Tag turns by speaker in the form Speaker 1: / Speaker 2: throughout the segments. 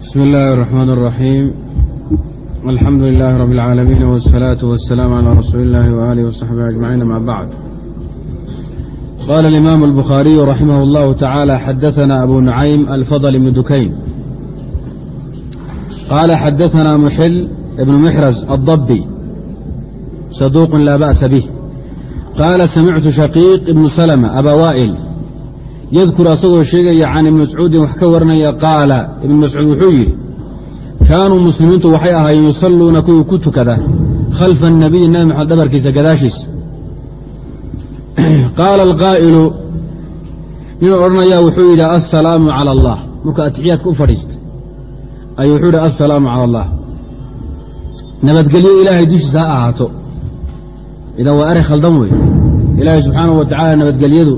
Speaker 1: بسم الله الرحمن الرحيم الحمد لله رب العالمين والصلاة والسلام على رسول الله وآله وصحبه أجمعين مع بعد قال الإمام البخاري رحمه الله تعالى حدثنا أبو نعيم الفضل بن دكين قال حدثنا محل بن محرز الضبي صدوق لا بأس به قال سمعت شقيق بن سلمة أبا وائل yadkur asagoo sheegaya can ibni mascuudin wax ka waranaya? Qaala. Ibnu mascuud wuxuu yidhi kaanuu muslimiintu waxay ahaayeen yusalluuna kuwii ku tukada khalfa anabiyi nabi maxamed dhabarkiisa gadaashiisa qaala alqaa'ilu nin odhanayaa wuxuu yidhi assalaamu cala allah. Markuu atixiyaadka u fadhiista ayuu wuxuu yidhi assalaamu cala allah. Nabadgelyo ilaahay dushiisa ha ahaato. Idan waa eray khaldan wey ilaahay subxaanahu wa tacala nabadgelyadu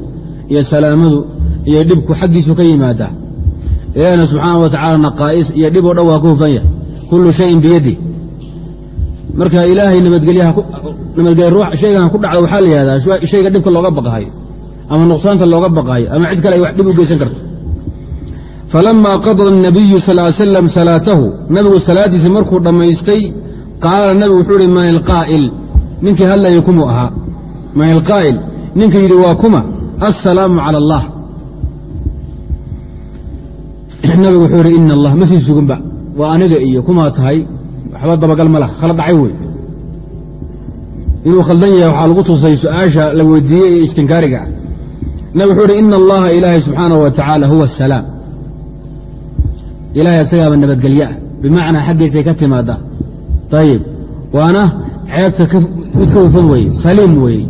Speaker 1: iyo salaamadu iyo dhibku xaggiisu ka yimaadaa ilaahna subxaana wa tacaala naqaa'is iyo dhib oo dhan waa ku hufan yahay. Kullu shayin biyadi. Marka ilaahay nabadgelya shaygan ku dhacda waxaa la yihahdaa shayga dhibka looga baqahayo ama nuqsaanta looga baqahayo ama cid kale ay wax dhib u geysan karto. Falama qadada الnabiyu sal ly slam salaatahu nabigu salaaddiisi markuu dhammaystay qaala nabigu wuxuu ihi man ilqaa'il ninkii hadlayay kumuu ahaa man ilqaa'il ninka yidhi waa kuma. Assalaamu cala allah nabigu wuxuu yidhi ina allah ma sii suginba waa aniga iyo kumaa tahay. Waxba dabagal ma lah khala dhacay wey inuu khaldan yahay waxaa lagu tusay su'aasha la weydiiyey ee istinkaariga. Ah nabig wuxuu ihi ina allaha ilaahay subxaanahu wa huwa asalaam ilahay asagaaba nabadgelye ah. Bimacnaa xaggiisay ka timaadaa ayib waana ceebta mid ka hufan weeye. Saliim weeye.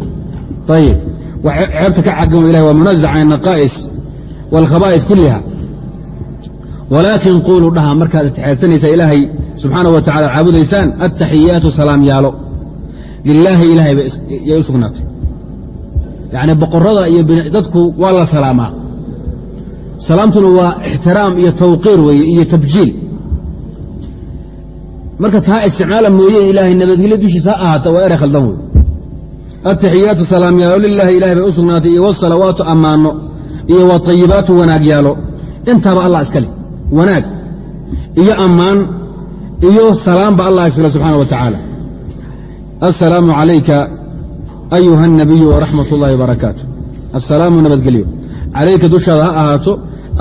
Speaker 1: Ayib ceebta ka cagan ilahy waa munazac can naqaa'is wاlkhabaa'is kuliha walaakin quuluu dhaha markaad atixyaadsanaysaa ilaahay subxaanaه wa tacala caabudaysaan attaxiyaatu salaam yaalo. Lilaahi ilahay yay u sugnaatay. Yacni boqorada iyo dadku waa la salaamaa. Salaamtuna waa ixtiraam iyo tawqiir weeye iyo tabjiil. Marka taa isticmaala mooye ilaahay nabadgelyo dushiisa ha ahaata waa eray khaldan wey ataxiyaatu salaam yaalo lilaahi ilahay bay u sugnaatay iyo wasalawaatu ammaano iyo watayibaatu wanaag yaalo. Intaaba allah iska leh wanaag iyo ammaan iyo salaamba allah iskale subxaana wa tacaala assalaamu calayka ayuha nabiyu waraxmat ullahi wbarakaatu assalaamu nabadgelyo calayka dushaada ha ahaato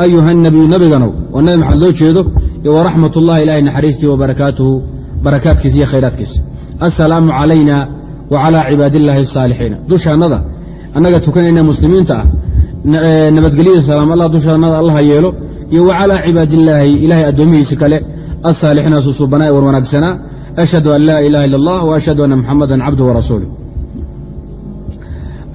Speaker 1: ayuha nabiyu nabiganow oo nabi maxamed loo jeedo iyo waraxmat ullahi ilahay naxariistii wa barakaatuhu barakaadkiisa iyo khayraadkiisa assalaamu calayna wcalى cibaad illaahi الsaalixiina dushaannada annaga tukanayna muslimiinta ah nabadgelyada salaam allah dushaannada allaha yeelo iyo wa calaa cibaadillaahi ilaahay addoomihiisa kale asaalixiina susuubanaa ee war wanaagsanaa ashhadu an laa ilaha illa allah wa ashhadu anna muxamadan cabduhu warasuulih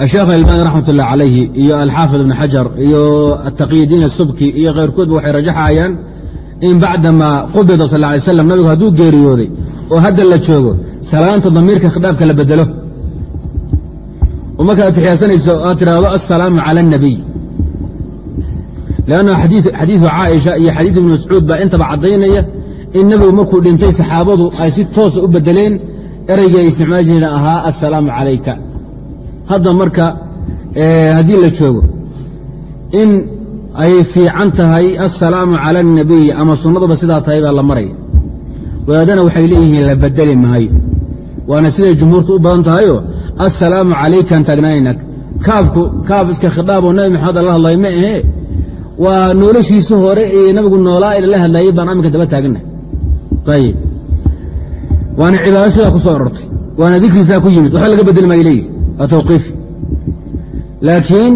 Speaker 1: asheekh albaani raxmat ullahi calayhi iyo alxaafid ibnu xajar iyo ataqiyudiin asubki iyo khayrkoodba waxay rajaxayaan in bacdamaa qubida sal lay slam nabigu hadduu geeriyooday oo hadda la joogo salaanta damiirka khidhaafka la bedelo oo marka ad aad tidhaahdo assalaamu cala anabiy lanna xadiidu caaisha iyo xadiid ibn mascuud baa intaba caddaynaya in nebigu markuu dhintay saxaabadu ay si toosa u bedeleen ereygii ay isticmaali jireen ahaa assalaamu calayka hadda marka haddii la joogo in ay fiican tahay assalaamu cala الnabiy ama sunnaduba sidaa tahay baa la maraya wadaadana waxay leeyihiin la bedeli maayo waana siday jumhuurtu u badan tahayo assalaamu calaykan taagnaanayna kaabku kaab iska khitaaboo nabi maxamed ala hadlay ma ahee waa noloshiisa hore ee nabigu noolaa ilala hadlayay baan aminka daba taaganahay ayib waana cibaado sidaa ku soo arortay waana dikrisaa ku yimid waxba laga bedeli maayo leeyihi waa tawqiifi laakiin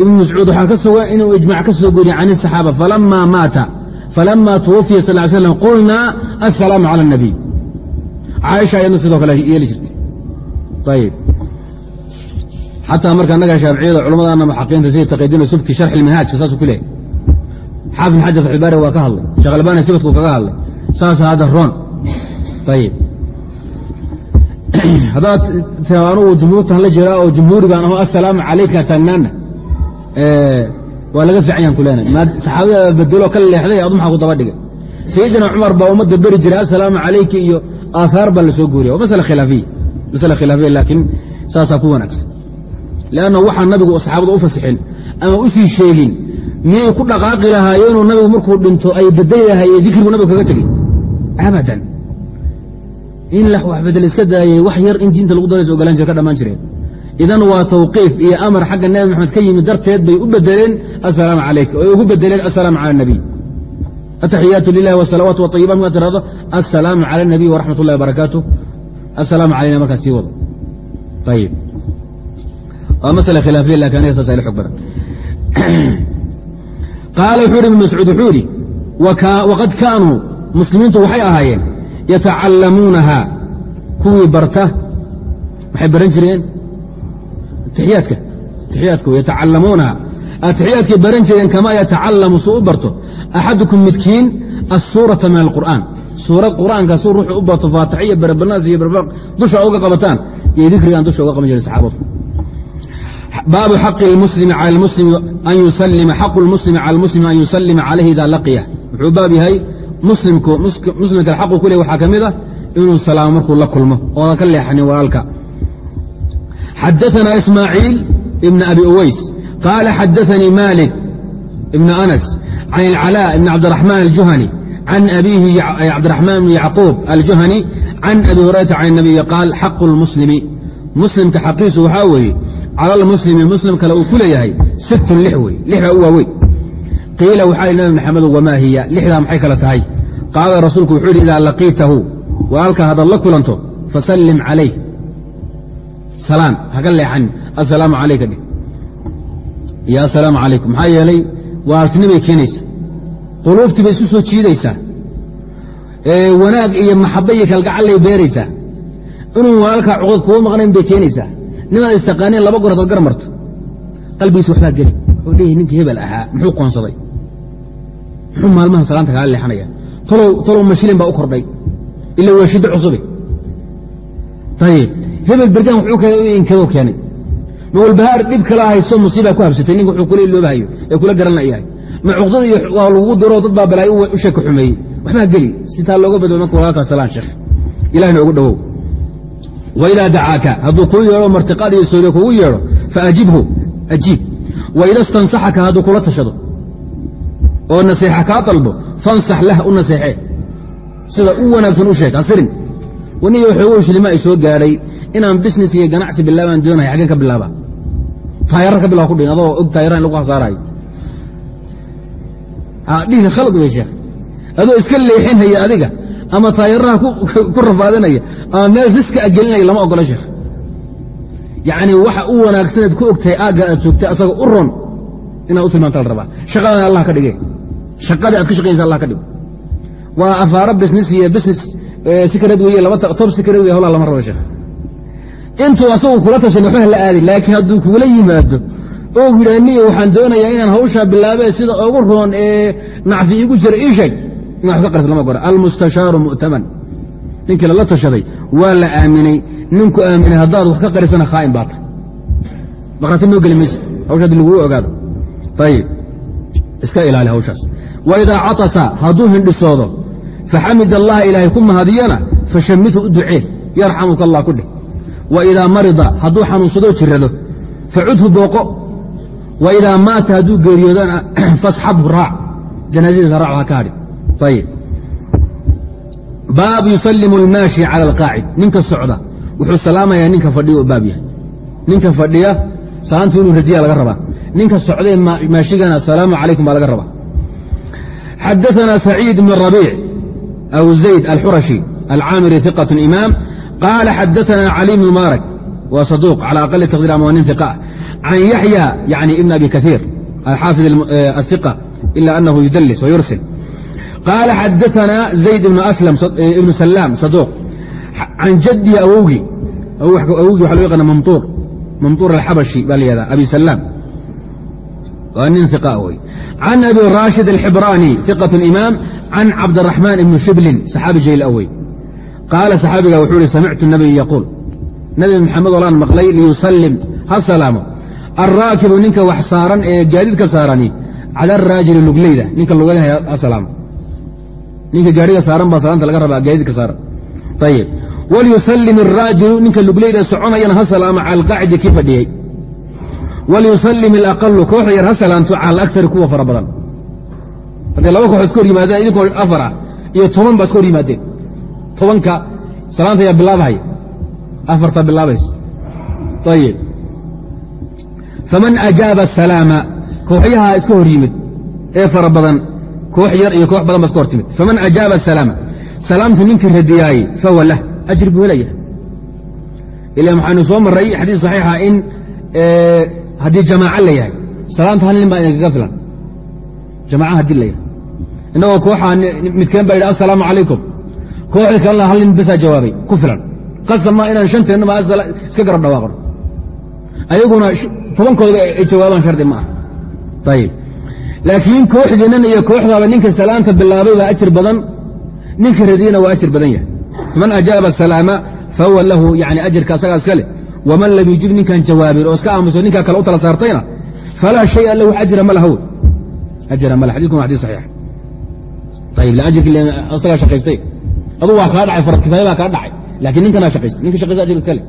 Speaker 1: ibnu mascuud waxaa ka sugan inuu ijmac ka soo guriya can الsaxaaba falama maata falama twufiya sal ly slam qulnaa assalaamu cala الnabiy caaisha ayadna sidoo kale yeeli jirtay ayib xataa marka annaga shaaficiyada culamadaana muxaqiinta sida taqidin subki sharxi ilminhaajka saasuu ku leehay xaafid xajar faxilbaari waa ka hadlay sheekh albani kaga hadlay saasa hadda roon ayib haddaad anugu jumhuurtan la jiraa oo jumhuurigaan aho assalaamu calayka taagnaana waa laga fiican yaan ku leenahay saxaabada bedelo ka leexday adu maxaa ku daba dhigay sayidina cumar baa ummadda beri jiray assalaamu calayka iyo aahaar baa la guuriya waa masala khilaafiya masala khilaafiya laakiin saasaa ku wanaagsan leanna waxaan nabigu saxaabada u fasixin ama u sii sheegin miyay ku dhaqaaqi lahaayeenoo nabigu markuu dhinto ay bedeli lahaayee dikrigu nabigu kaga tegey abadan in wax bedel iska daayey wax yar in diinta lagu daraysa ogolaan jira ka dhammaan jireen idan waa tawqiif iyo amar xagga nabi maxamed ka yimid darteed bay u bedeleen assalaamu calayk oy ugu bedeleen assalaamu cala nabiy ataxiyaatu lilahi wasalawaat waطayibat markaad tirahdo assalaamu cala nabiy waraxmat ullahi barakaatu calayna markaa sii wado ayib waa masala khilaafiya laakiin aniga saasa ila xog badan. Qaala wuxuu uhi ibn mascuud wuxuu idhi waqad kaanuu muslimiintu waxay ahaayeen yatacallamuunaha kuwii barta. Waxay baran jireen tixiyaadka tixiyaadka yatacallamuunaha atixiyaadkay baran jireen kamaa yatacallamu suu u barto axadukum midkiin asuurata min alqur'aan. Suurad qur'aanka suu ruuxu u barto faatixiya berebanaas iyo dusha uga qabataan iyo dikrigaan dusha uga qaban jiray saxaabadu baabu xaqi lmuslimi cala lmuslimi an yusalima xaqu lmuslimi cala lmuslimi an yusalima calayhi idaa laqiya wuxuu baab yahay muslimku muslimka xaqu ku leh waxaa ka mid ah inuu salaamo markuu la kulmo oodan ka leexanin walaalka xadaثna ismaaciil ibn abi uways qaala xadaثanii malik ibn anas can اlcalاء ibn cabdiraxmaan aljuhani can abiihi cabdiraxmaan bn yacquub aljuhani can abi hurayrata can الnabiyi qaal xaqu اlmuslimi muslimka xaqiisu waxaa weeye cala lmuslimi muslim kale uu ku leeyahay sittun lix wey lix baa u waaweyn. Qiila waxaa li nabi maxamedo wamaa hiya? Lixdaa maxay kale tahay? Qaala rasuulku wuxuu yidhi idaa laqiitahu walaalka haddaad la kulanto fasallim calayh. Salaan haka leexanin. Assalaamu calayka dheh iyo assalaamu calaykum. Maxaa yeelay walaaltinibay keenaysaa. Quluubtii bay isu soo jiidaysaa. Wanaag iyo maxaba iyo kalgacallay beeraysaa. Inuu walaalkaa cuqdad kuga maqnayn bay keenaysaa nimaad istaqaaneen laba goor hadaad gar marto? Qalbigiisa waxbaa geli. Wuxuu leeyahy ninkii hebel ahaa. Muxuu qoonsaday? Muxuu maalmahan salaanta kaala leexanaya? Talow mashilin baa u kordhay. Ila waa shiddo cusube ayib hebel bergaan wuxuu inkadoo keenay. Ma walbahaar dhib kala hayso musiibaa ku habsatay. Ninka wuxuu kula iloobahayo ee kula garan layahay ma cuqdada iyo waa lagu diro dad baa balaayo u xumeeyey. Waxbaa geli. Si taa looga badbay marka walaalkaa salaan sheekh. Ilahna ugu dhowow waidaa dacaaka hadduu kuu yeedho martiqaad iyo sooriya kugu yeedho faajibhu ajiib waida stansaxaka hadduu kula tashado oo naseexa kaa dalbo fansax lah u naseexee sida u wanaagsan u sheeg hasirin waniga waxoogo shilima ay soo gaadhay inaan business iyo ganacsi bilaabaan doonaya xaggeen ka bilaaba taayara ka bilaa ku dhin adoo og taayara in lagu khasaarayo dhihi khalad wey sheekh adoo iska leexinhaya adiga ama taayaraha ku rafaadinaya ama meel riska gelinaya lama ogola sheekh. Yacni waxa u wanaagsaneed ku ogtahay aagga aad joogtay asaga u ron inaad u tilmaanta la rabaa. Shaqadana allah ka dhige shaqadii aad ka shaqaysa allah ka dhigo waa afaaro business iyo business sikareed weeye laba tob sikareed wey hawlaa lama rabo sheekh. Intuu asagu kula tashan waxba la aadin laakiin hadduu kugula yimaado oo yidhaa niyo waxaan doonayaa inaan hawshaa bilaabe sida ugu roon ee nacfi igu jira ii sheeg almustashaaru mu'taman. Ninkii lala tashaday waa la aaminay. Ninku aaminay haddaad wax ka qarisana khaa'in baa tahay. Maqrati noo geli mayse hawsha haddi laguu ogaado. Ayib iska ilaali hawshaas. Wa idaa catasa hadduu hindhisoodo faxamid allaha ilaahay ku mahadiyana fashammithu u ducee yarxamuka allah ku dheh. Wa idaa marida hadduu xanuunsadoo jirrado facudhu booqo. Wa idaa maata hadduu geeriyoodana fasxabhu raac. Janaasadiisa raac ha ka hadhi ayib baab yusalimu almaashi cala alqaacid ninka socda wuxuu salaamayaa ninka fadhiya oo baab yahay ninka fadhiya salaantu inuu radiya laga rabaa ninka socdee maashigana asalaamu calaykum baa laga rabaa xadaثna saciid bn rabiic aw zayd alxurashi alcaamiri iqaة imaam qaala xadaثna cali bn mubaarak waa saduuq calى aqali taqdir ama waa nin iqa can yaxya yani ibn abi kaiir alxaafid ahiqa ila anahu yudalis wayursil qaala xadaثna zayd ibn salaam saduuq can jadihi awowgii awowgii waxa loo yaqaana mamtuur mamtuur alxabashi baa la yihahda abi salaam waa nin iqa wey can abi raashid alxibraani iqaة imaam can cabdiraxmaan ibni shiblin saxaabi jayl awey qaala saxaabiga wuxuu ihi samictu nabiy yaquul nabi maxamed olaan maqlay liyusalim ha salaamo alraakibu ninka wax saaran ee gaadiidka saarani cala araajili lugleyda ninka lugaynaya ha salaamo ninka gaadhiga saaran baa salaanta laga rabaa gaadiidka saaran. Ayib walyusalim araajilu ninka lugleyda soconayana ha salaamo cala alqaacidi kii fadhiyey walyusalim ilaqalu kooxda yar ha salaanto cala alakari kuwa fara badan. Hadday laba kooxood iska hor yimaadeen idinkoo afar ah iyo toban baa iska hor yimaadeen. Tobanka salaanta yaa bilaabahaya afartaa bilaabaysa ayib faman ajaaba asalaama kooxyaha iska hor yimid ee fara badan koox yar iyo koox badan ba iska hor timid. Faman ajaaba asalaama salaamta ninkii radiyaayey fahuwa lah ajri buu helaya. Ila waxaanu soo maray xadiis saxiixa in haddii jamaaco la yahay salaamta hal nin baa idinkaga filan jamaaca haddii la yahay. Innagoo kooxaa midkeen baa yidhi assalaamu calaykum. Kooxdii kalena hal nin basaa jawaabay ku filan. Qasab maa inaan shanteennaba iska garab dhawaaqno ayaguna tobankoodaba ay jawaabaan shardi ma ah ayib laakiin kooxdiinnan iyo kooxdaaba ninka salaanta bilaabay baa ajir badan ninka radiyana waa ajir badan yahay. Faman ajaaba asalaama fahuwa lahu yani ajirka asagaa iska leh. Waman lam yujib ninkaan jawaabin oo iska aamuso ninkaa kale u tala saartayna falaa shaya lahu ajra ma laha wey ajra ma laha xadidkun wa xadis saxiix. Ayib ajirki asagaa shaqaystay. Aduu waa kaa dhacay kifaaya baa kaa dhacay laakiin ninkanaa shaqaystay ninka shaqaysta ajir iska leh.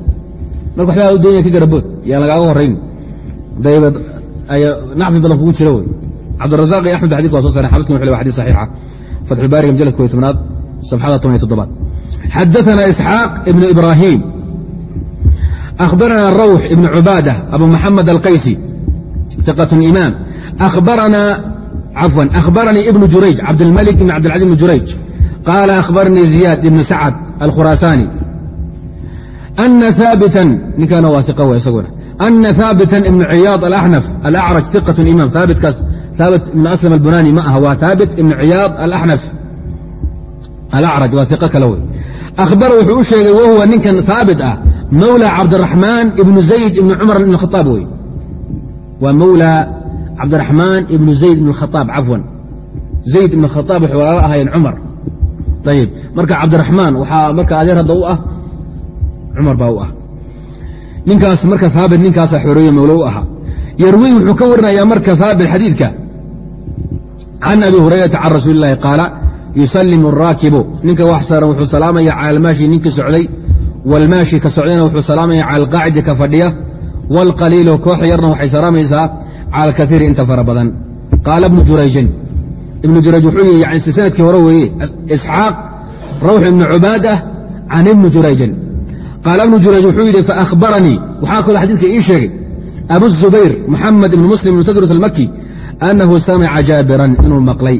Speaker 1: Marka waxbaa u doonaya ka garabood yaan lagaaga horrayn daybad nacfi badan kugu jira wey cabdiraaq iyo axmed ba xadika waa soo saray xabiskan wuxu ley wa xadis saxiixa fatxulbaariga majalladka koy tobnaad safxada toban iyo toddobaad. Xadaثana isxaaq ibnu ibraahim. Akhbarana rawx ibnu cubaada abu maxamed alqaysi iqat imaam abarana cafwan akhbaranii ibnu jurayj cabdilmalik ibn cabdilcaziz ibnu jurayj. Qaala akhbaranii ziyaad ibnu sacad alkhuraasaani ana haabitan ninkaana waa iqa w isaguna. Ana haabitan ibnu ciyaad alaxnaf alacraj iqat imaam haabitkaas ثابت بن أسلم البناني ما هو ثابت بن عياض الأحنف الأعرج واثقة كلوي أخبر wuxuu u sheegay wahuwa ninkan haabit ah mawlى cabdiraxmaan ibnu zayd ibn cumar ibn khaaab wey waa mawlى cabdiraxmaan ibnu zayd ibn khaaab cafwan zayd ibn khaaab waxay walaalo ahaayeen cumar ayib marka cabdiraxmaan waxaa marka adeer hadda u ah cumar baa u ah ninkaas marka haabit ninkaasa xoreeye mawlo u ahaa yarwi wuxuu ka warinayaa marka haabit xadiidka can abi hurayrata can rasuuli اlahi qaala yusalimu araakibu ninka wax saaran wuxuu salaamaya cala almaashi ninkii socday waalmaashi ka socdayna wuxuu salaamaya cala alqaacidi ka fadhiya waalqaliilu koox yarna waxay salaamaysaa cala inta fara badan qaala ibnu jurayjin ibnu jurayj wuxuu yihi yani sannadkii hore weeye isxaaq rawx ibnu cubaadah can ibni jurayjin qaala ibnu jurayj wuxuu yidhi faahbaranii waxaa kaloo xadiidka ii sheegay abu zubayr muxamed ibnu muslim ibnu tadrus almaki annahu samica jaabiran inuu maqlay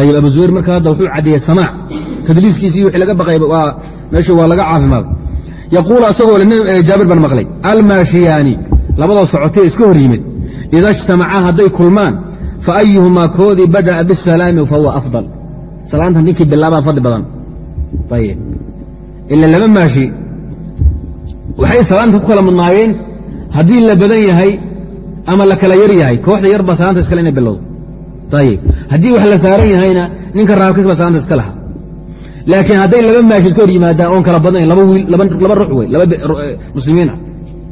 Speaker 1: ayib abu zubayr marka hadda wuxuu caddeeyey samaac tadliiskiisii wixii laga baqay meeshu waa laga caafimaad yaquulu asagoo jaabir baan maqlay almaashiyaani labadoo socotay iska hor yimid ida ijtamacaa hadday kulmaan fa ayuhumaa koodii bada'a bisalaami fahuwa afdal salaanta ninkii bilaabaa fadli badan ayib ila laba maashi waxay salaanta ku kala mudnaayeen haddii la badan yahay ama la kala yar kooxda yar baa salaanta iskale inay bilowdo. Ayib haddii wax la saaran yahayna ninka raabkiba salaanta iska laha laakiin hadday laba maashi iska hor yimaadaan oon kala badnayn laba wiil laba ruux wey laba muslimiina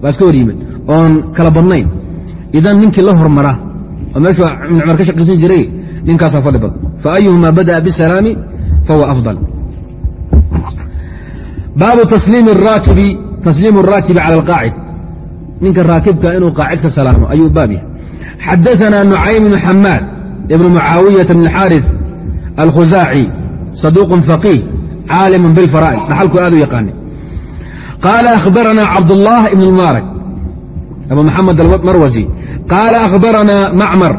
Speaker 1: baa iska hor yimid oon kala badnayn. Idan ninkii la hormara oo meeshuu ibn ka shaqaysan jiray ninkaasaa fadli badan fa ayuhumaa bada'a bisalaami fahuwa afdal. Baabu tasliimi raakibi tasliimu araakibi cala alqaacid ninka raakibka inuu qaacid ka salaamo ayuu baab yahay xadaثana nucaym bnu xamaad ibn mucaawiyaة bn xaariث alkhuzaaci صaduuq faqiih caalim biاlfaraa'id dhaxalku aad u yaqaanay qaala akhbarana cabdالlah ibn mubaarak abu maxamed almarwasi qaala akhbarana macmar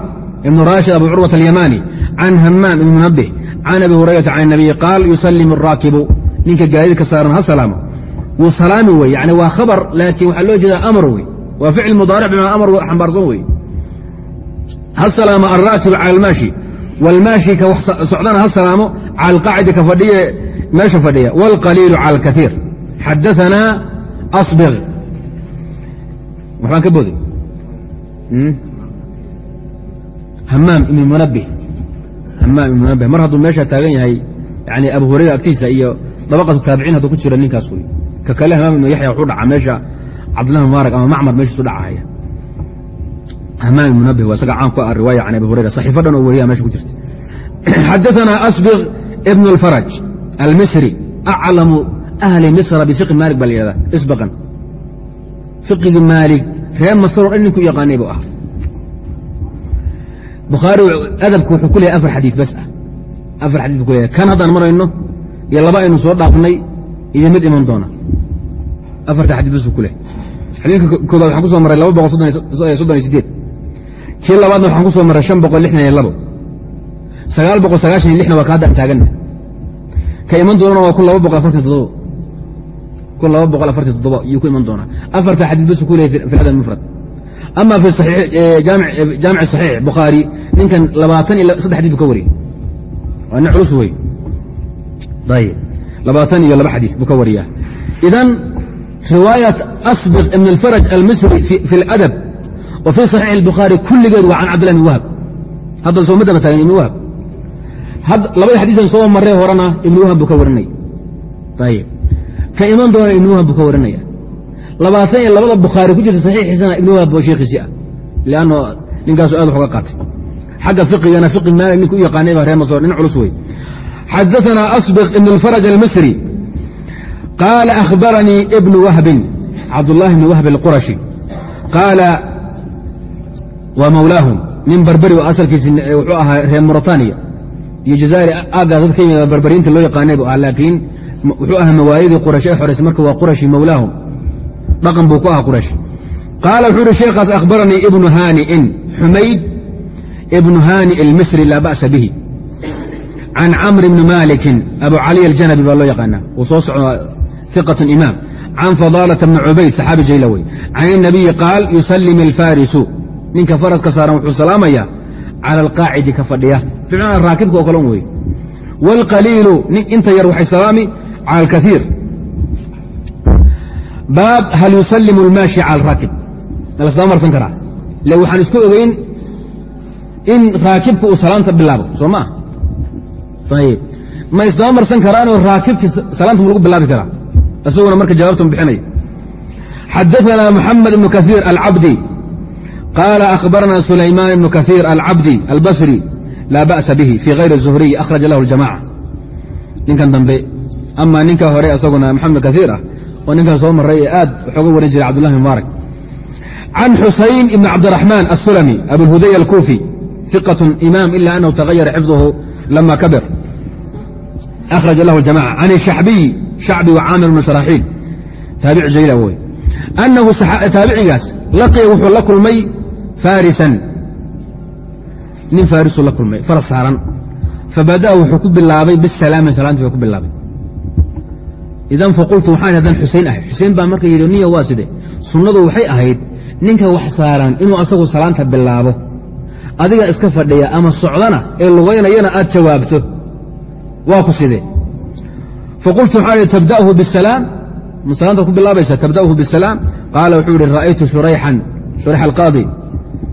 Speaker 1: ibn rashid abu curwaة alyamani can hamaam ibn munabih can abi hurayrata can الnabiy qaal yusalim الraakibu ninka gaadiidka saaran ha salaamo wuu salaami wey yani waa khabar laakiin waxaa loo jeedaa amar wey waa ficil mudaaric bimaa amar xambaarsan wey ha salaamo alraakib cala almaashi waalmaashi ka wax socdana ha salaamo cala alqaacidi ka fadhiye meesha fadhiya. Waalqaliilu cala alkaiir xadaanaa asbir waxbaan ka boday hamaam ibn munabih hamaam ibn munabih mar hadduu meesha taagan yahay yani abu hurayra agtiisa iyo dabaqatu taabiciin hadduu ku jira ninkaas wey ka kale hamaam ibnu yaxya wuxuu dhacaa meesha cabdillah mubaarak ama macmar meeshiisu dhacahaya hamaam ibn munabih waa isaga caan ku ah riwaaya can abi hurayra saxiifo dhan oo weriya meesha ku jirta. Xadaثana asbir ibn اlfaraj almisri aclamu ahli misra bifiqi maalik baa la yihahda isbaqan. Fiqigi maalig reer masaroo dhan ninku yaqaanay buu ahaa. Bukhaari adabku wuxuu ku leeyahay afar xadiid bas ah. Afar xadiid buu ku leeyahay. Kan haddaan marayno iyo laba aynu soo dhaafnay iyo mid iman doona afarta xadiid bas buu ku xadiidka koobaad waxaan ku maray laba boqol soddon iyo sideed kii labaadna waxaan ku maray shan boqol lixdan iyo labo. Sagaal boqol sagaashan iyo lixna waa ka taaganna ka iman doonana waa kun laba boqol afartan toddobo. Kun laba boqol afartan toddoba iyuu ku iman doonaa. Afarta xadiid ku leeyahay fi adab mufrad ama fi jaamic saxiix bukhaari ninkan labaatan iyo saddex xadid buu ka wariyey. Waa nin culus wey ayb labaatan iyo laba xadiis buu ka wariyaa idan riwaayat asbiq ibn alfaraj almisri fi اladab wa fi صaxiix اlbukhaari kulligeed waa can cabdillah ibn wahab hadda soo ma daba taagan ibn wahab labada xadiisan soo marray horena ibn wahab buu ka warinaya ayb ka iman doona ibn wahab buu ka warinaya labaatan iyo labada bukhaari ku jirta saxiixiisana ibn wahab oo sheekhiisii ah lanno ninkaasu aad wax uga qaatay xagga fiqigana fiqi maali ninka u yaqaanay baa reer masor nin culus wey xadaثna asbq ibn اlfaraj almisri qaala akhbaranii ibn wahbin cabdullahi ibn wahb اlqurashi qaala waa mawlaahum nin barberi oo asalkiisi wuxuu ahaa reer muritaniya iyo jazaa'ir aaggaa dad ka yimid barbariinta loo yaqaanay bu ah laakiin wuxuu ahaa mawaayidii qurash ee xoreysay marka waa qurashi mawlaahum dhaqan buu ku ahaa quraysh qaala wuxuu uhi sheekhaas akhbaranii ibnu haani'in xumayd ibnu haani almisri laa ba'sa bihi can camr bni malikin abu caliy aljanabi baa loo yaqaanaa wuu soo socdaa iqat imaam can fadaalata bni cubayd saxaabi jaylawey can inabiyi qaal yusallim alfarisu ninka faraska saaran wuxuu salaamayaa cala alqaacidi ka fadhiya ficnaa raakibka oo kale un wey wاlqaliilu inta yar waxay salaami cala alkaiir baab hal yusalimu اlmaashi cala alraakib lasdaba marsan karaa le waxaan isku ogeyn in raakibka uu salaanta bilaabo soo ayib ma isdaba marsan karaanoo raakibkii salaanta ma lagu bilaabi karaa isaguna marka jawaabtan bixinaya xadaثna mxamed ibn kaثيir alcabdi qaala akhbarana sulaymaan ibn kaثيir alcabdi albasri laa ba'sa bihi fii غayri الzuhriy akhraja lahu اljamaca ninkan dambe ama ninka hore isaguna maxamed ibn kaثيir ah oo ninkan soo maray ee aad waxooga warin jiray cabdullah mubaarak can xusayn ibn cabdiraxmaan asulami abulhuday alkuufi iqat imaam ila anahu tagayara xifظuhu lama kabir akhraja lahu jamaca can shaxbiy shacbi wa caamir bnu sharaxiil taabici jayla wey annahu taabicigaas laqiya wuxuu la kulmay farisan nin farisuu la kulmay faras saaran fabada'a wuxuu ku bilaabay bisalaami salaantii baa ku bilaabay idan faqultu waxaan haddaan xusein ahay xusein baa marka yidhi niya waa side sunnadu waxay ahayd ninka wax saaran inuu asagu salaanta bilaabo adiga iska fadhiya ama socdana ee lugaynayana aad jawaabto waa ku sidee faqultu idhi tabda'hu bisalaam ma salaantaad ku bilaabaysa tabda'hu bisalaam qaala wuxuu yihi ra'aytu shurayxan shurayx alqaadi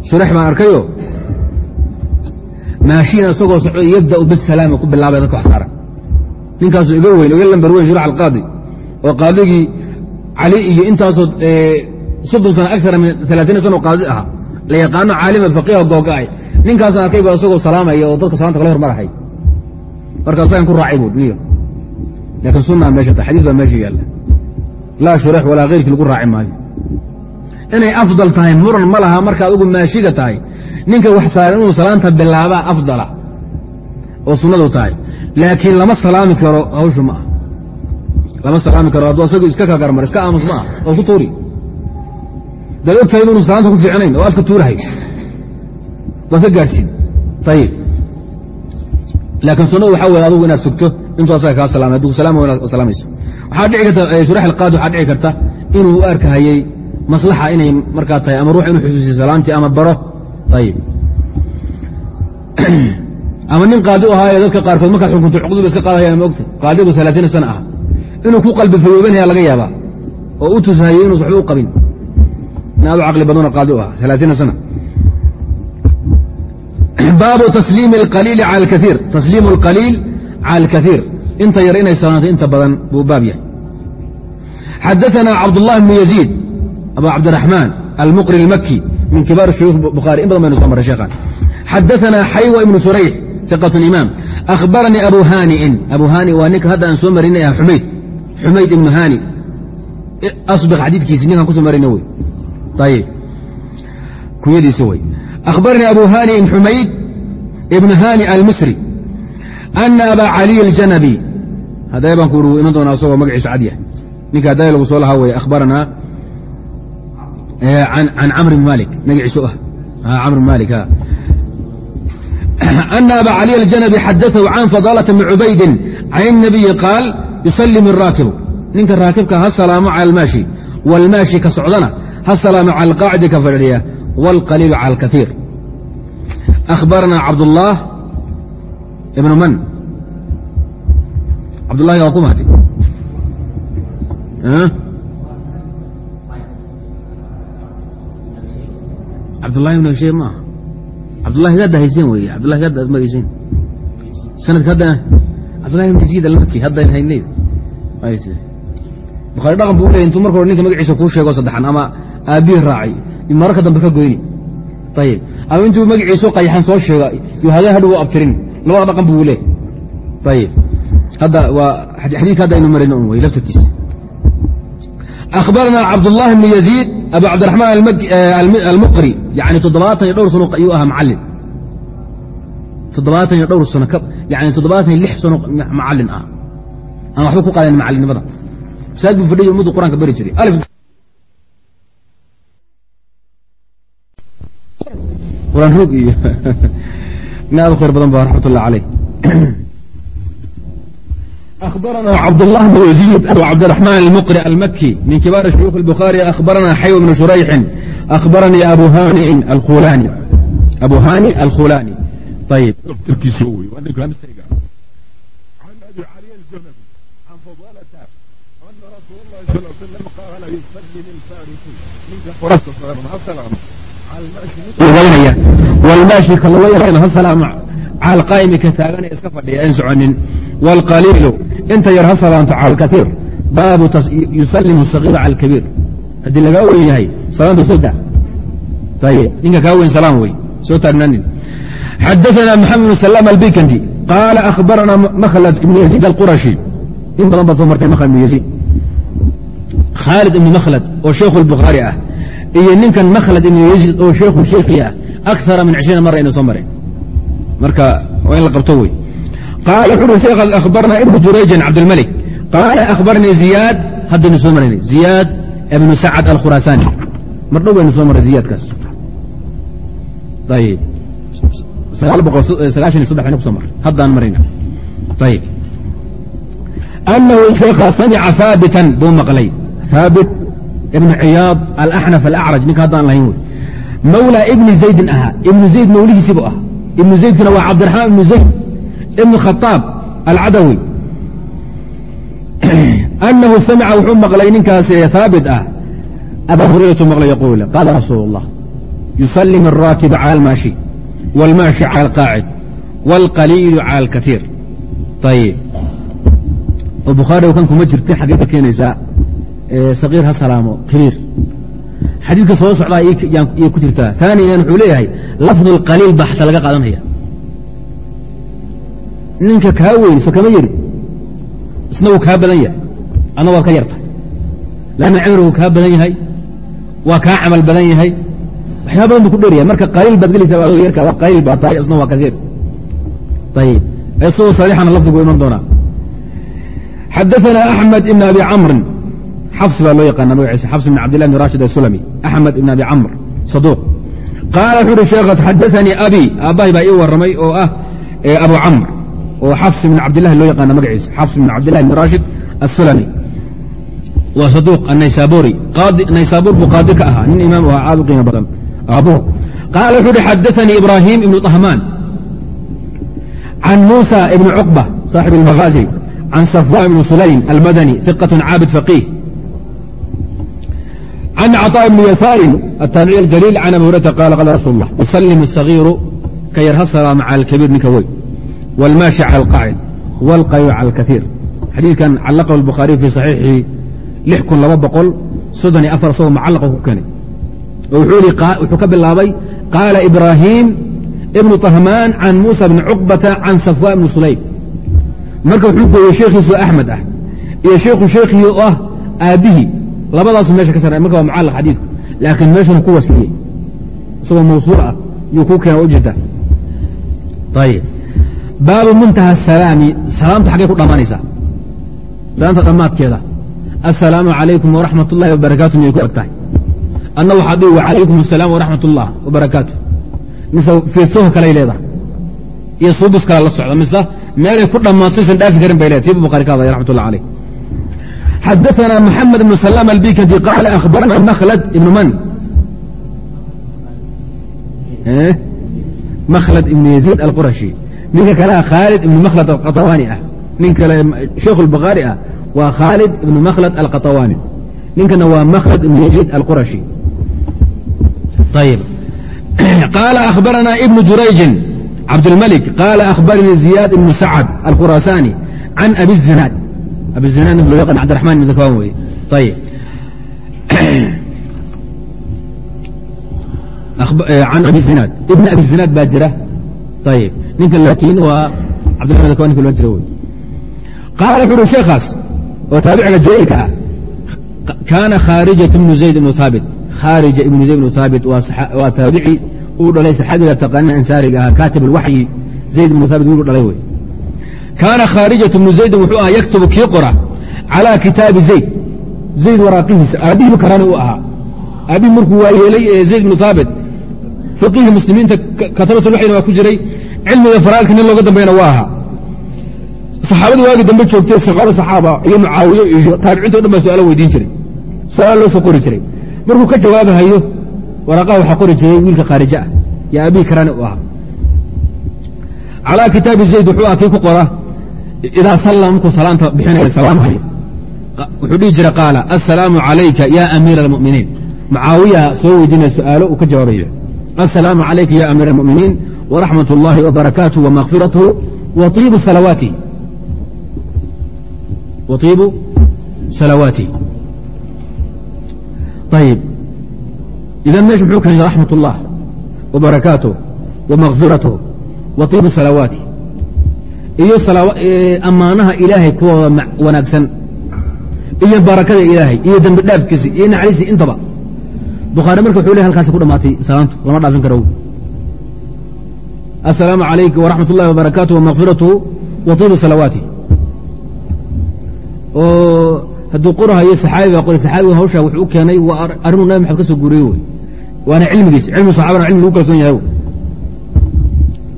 Speaker 1: shurayx baan arkayo maashiina isagoo socdo yabda'u bisalaami ku bilaabaya dadka wax saaran ninkaasu iga weyn iga lambar weyn shurax alqaadi oo qaadigii cali iyo intaasoo soddon sana agara min alaatiin sano qaadi ahaa la yaqaano caalima faqiiha googa'ay ninkaasaan arkay ba isagoo salaamaya oo dadka salaanta kala hormarahay marka asagan ku raacay buu niyo laakiin sunaa meesha ta xadiis baa meesha yaalla laa shurax walaa keyrkii lagu raaci maayo inay afdal tahay muran ma laha marka adigu maashiga tahay ninka wax saaran inuu salaanta bilaabaa afdala oo sunnadu tahay laakiin lama salaami karo hawshu ma ah lama salaami karo hadduu asagu iska kagarmar iska aamus ma ah oo ku tuuri daad og tahay inuunu salaanta ku fiicnayn oo afka tuurahay waad ka gaadhsiin ayib laakiin sunnadu waxaa weye adugu inaad sugto salaamayso waxaa dhici karta inuu arkahayey maslaxa inay markaa tahay ama ruux inuu xusuusiyo salaantii ama baro. Ama nin qaadi u ahaaye dadka qaarkood markaad xukunto cuqduba iska qaadayaan maogta qaadigu alaatiin sana ah inuu ku qalbi fayoobanaya laga yaabaa. Oo u tusahayo inuus waxba u qabin. In aad u caqli badano qaadi u ah alaatiin sana. Baabu tasliimi اqaliili al kaiir tasliimu اlqaliil cala kaiir inta yar inay salaanto inta badan buu baab yahay xadaana cabdاllahi bn yaziid abu cabdiraxmaan almuqri اlmaki min kibaar shuyuuh buhaari in badan baynu soo maray sheekhan xadaana xaywa ibnu surayx iqat imaam ahbaranii abu haaniin abu hani waa ninka hadda aan soo marinay ah xumayd xumayd ibnu hani asbik xadiidkiisi ninkaan ku soo marina wey ayib kuyadiisi wey ahbaranii abu haaniin xumayd ibnu hani almisri ana aba caliy اljanabi hadday baan ku iman doonaa isagoo magaciisu cad yahay ninka hadday lagu soo lahaa weye akhbaranaa can camr bn malik magaciisu ah camr bn malik أن أbا علي الجنبي xadثه عن فضالة بن عubayd عن النبي قاaل يسلم الراakب ninka raakibka ha salaamo calى الmaaشhi والmaaشhi ka socdana ha salaamo calى القاacidi ka fadhiya والqليل calى الكثيir أخبرنا cabdالله ibn man. Cabdulahi waa kumahdi cabdulahi ibn husheim maaha cabdulahi gaadda hayseen wey cabdullahi gaadda ad marayseen sanadka hadda cabdullahi ibn yazid almaki haddan haynayd bukhari dhaqan buu leey intuu marka hore ninka magaciisa kuu sheego saddexan ama aabbihi raaci mararka dambe ka goyni. Ayib ama intuu magaciisu qayaxan soo sheega yo hadhow u abtirin labada dhaqan bu leey ayib hadda waa xadiidka hadda aynu marino un wey laftarkiis akhbaranaa cabdullahi bni yaziid abu cabdiraxmaan eh, almuqri. Yani toddobaatan iyo dhowr sano ayuu ahaa macalin toddobaatan iyo dhowr sano yani toddobaatan iyo lix sano macalin ah. Aan waxba ku qaadayn macalinimada masaajid buu fadhiya ummaddu qur'aanka bari jiray. Qur'aan roog iyo aad u khayr badan ba raxmat ullah caleyh أخبرنا عبد الله بن يزيد أبو عبد الرحمن المقري المكي من كبار شيوخ البخاري أخبرنا حيو بن شريح أخبرني أبو هانئ الخولاني أبو هانئ الخولاني طيب
Speaker 2: الكسوي وأنا كلام السيقة عن أبي علي الجنبي عن فضالة أن رسول الله صلى الله عليه وسلم قال يسلم الفارسي منك فرصة السلام على المشي
Speaker 1: والماشي كالوير السلام على القائم كتاغن iska fadhiya aan soconin والقليل inta yar ha salaamto calى الكثير baabu يusلم الصغير calى الكبير haddii lagaa weyn yahay salaanta soo daa ayb ninka kaa weyn salaam wey soo taagnaanin xadaثna محamed بن سلام البikndi قاala أخبرna مkلد بن يزيد القرشي in badan baad soo martay mkلد بن يزيد khاalد iبن مkلد oo sheekhu البخاarي ah iyo ninkan makhlad ibn yasid oo sheikhu sheikhi ah akara min cishriina mara ina soo maren marka waa in la qabto wey. Qaala wuxuui sheekhaas akhbarnaa ibnu jurayjan cabdilmalik qaala akhbarnii ziyaad. Haddaynu soo maraynay ziyaad ibnu sacad alkhuraasaani mar dhow baynu soo marray ziyaadkaas. Ayib eh, sagaashan iyo saddex baynu ku soo haddaan marayna. Ayib anahu sheekhaa samica haabitan buu maqlay. Haabit ibnu ciyaad alaxnaf alacraj ninka haddaan lahayn wey mawlaa ibni zaydin ahaa ibnu zayd mawlihiisiibuu ah ibnu zaydkina waa cabdiraxmaan ibnu zayd ibnu khaaab alcadawi anahu samica wuxuu maqlay ninkaas haabit ah abaa hurayratu maqlay yaquul qaala rasuul اllah yusalim الraakiba calى almaashi wاlmaashi calى alqaacid wاlqaliilu calى alkaiir ayib oo bukhaari kan kuma jirta xaggee ka keenaysaa sakiir ha salaamo kiriir xadiidka soo socdaa yay ku jirtaa taaniyan wuxuu leeyahay lafdu اlqaliil baa xataa laga qaadanaya. Ninka kaa weyn so kama yeri isna wuu kaa badan yahay adna waad ka yarta. Lanna cimri wuu kaa badan yahay waa kaa camal badan yahay. Waxyaa badan buu ku dheeryahay marka qaliil baad gelaysaa qaliil baa tahay isna waa kasiir ayib isagoo sariixana lafdigu iman doonaa. Xadaثana axmed ibn abi camrin xabs baa loo yaqaana magaciisa xabs ibn cabdillah bn rashid asulami axmed ibn abi camr saduuq qaala wuxuu uhi sheekhaas xadaanii abi aabbahay baa ii warramay oo ah abu camr oo xabs ibn cabdillahi loo yaqaana magaciisa xabs ibn cabdillahi bn rashid asulami waa saduuq annaysaburi naysaabuur buu qaadi ka ahaa nin imaam ahaa aad u qiimo badan aabuhu qaala wuxuu uhi xadaanii ibraahim ibnu طahmaan can muusa ibni cuqba saaxib almaghazi can safwa ibni sulaym almadani iqat caabid faqih can cطاء bni yasaarin الtaabici اljaliil can abi hurayra qaala qala rasul اllah yusalim الصagiiru ka yar ha salaama calى اlkabiir ninka weyn wاlmaashi calى اlqaacid wاlqayr calى اlkaiir xadiidkan callaqahu الbukhaariي fii صaxiixi lix kun laba boqol soddon iyo afar isagoo mucallaqa ku keenay oo wuxuu yihi wuxuu ka bilaabay qaala ibraahiim ibnu طahmaan can muusa bni cuqbata can safwa ibni sulaym marka wuxuu gooyey sheekhiisu axmed ah iyo sheikhu sheekhii oo ah aabbihii labadaasu meesha ka sarray marka waa mucallaq xadiidku. Laakiin meeshuna ku wasliyey isagoo mawsuul ah yuu ku keena ujeeda ayib baabu muntaha asalaami salaamta xaggay ku dhammaanaysaa? Salaamta dhammaadkeeda. Assalaamu calaykum waraxmat ullahi wabarakaatu miyay ku eg tahay adna waxaad dhihi wacalaykum asalaam waraxmat ullah wabarakaatu mise fiirsaho kaley leedahay? Iyo suubis kala la socda mise meelay ku dhammaato isan dhaafi karin bay leedahay. Tibu bukhari ka hadlaya raxmat caleyh xadaثna mحamed بن سلام الbikdi qاal أخbarna mklد ibn man mklد ibn يزيid alquraشhi ninka kalea khaalid ibn mklد alqaطawani ah nin kale sheikh الbخaari ah waa khaalid ibn mklد alqaطawani ninkana waa mklد ibn يزيid alquraشhi ayb qaala أخbarana ibn jurayجi cabdالmلك qaala أخbarnii زiyaad ibn sacد alkhurasani can abi الزinaad abi zinaan loo yaqaan cabdiraxmaan ibn zakwan weye ayib can abi zinaad ibn abi zinaad baa jira ayib ninkan laakiin waa cabdiraxman zakwan ninka loo jira wey qaala wuxu uhi sheekhaas oo taabiciga jaliilka ah kaana khaarijat ibnu zayd ibnu haabit khaarija ibnu zayd ibnu haabit waa taabici uu dhalay saxaabiga taqaanina ansaariga ahaa kaatib alwaxyi zayd ibnu haabit wiigu dhalay wey kaana khaarijat bnu zaydin wuxuu ahaa yaktubu kii qora calaa kitaabi zayd zayd waraaqihiisa aabbihii karaani u ahaa aabbihii markuu waa yeelay ee zayd bnu haabit fiqihii muslimiinta katabatulwaxyina waa ku jiray cilmiga faraalka nin looga dambayna waa ahaa saxaabadii waagii dambe joogtay saqaaro saxaaba iyo mucaawiye iyo taabiciinto dhan baa su'aalo weydiin jiray su'aal loo soo qori jiray markuu ka jawaabahayo waraaqaha waxaa qori jiray wiilka khaarija ah yo aabbihii karaani u ahaa calaa kitaabi zayd wuxuu ah kii ku qora idaa sallama markuu salaanta bixinaya salaamhayo wuxuu dhihi jira qaala assalaamu calayka ya amiira almu'miniin mucaawiya soo weydiinaya su'aalo uu ka jawaabayo assalaamu calayka ya amiira almu'miniin waraxmat اllahi wabarakaatuh wamakfiratuhu waiibu salawaati waiibu salawaati ayib idan meesha muxuu keenay raxmat اllah wabarakaatuh wamakfiratuh waiibu salawaati iyo ammaanaha ilaahay kuwooda wanaagsan iyo barakada ilaahay iyo dembi dhaafkiisi iyo naxariistii intaba. Bukhaari marka wuxuu ley halkaasi ku dhamaatay salaantu lama dhaafin karo. Assalaamu calaykum waraxmat ullahi wabarakaatu wamakfiratuhu waiibu salawaati. Oo hadduu qorahayo saxaabi baa qoray saxaabiga hawshaa wuxuu u keenay waa arrinuu nabi maxamed ka soo wey. Waana cilmigiis cilmi saxabana cilmi lagu kalsoon yahay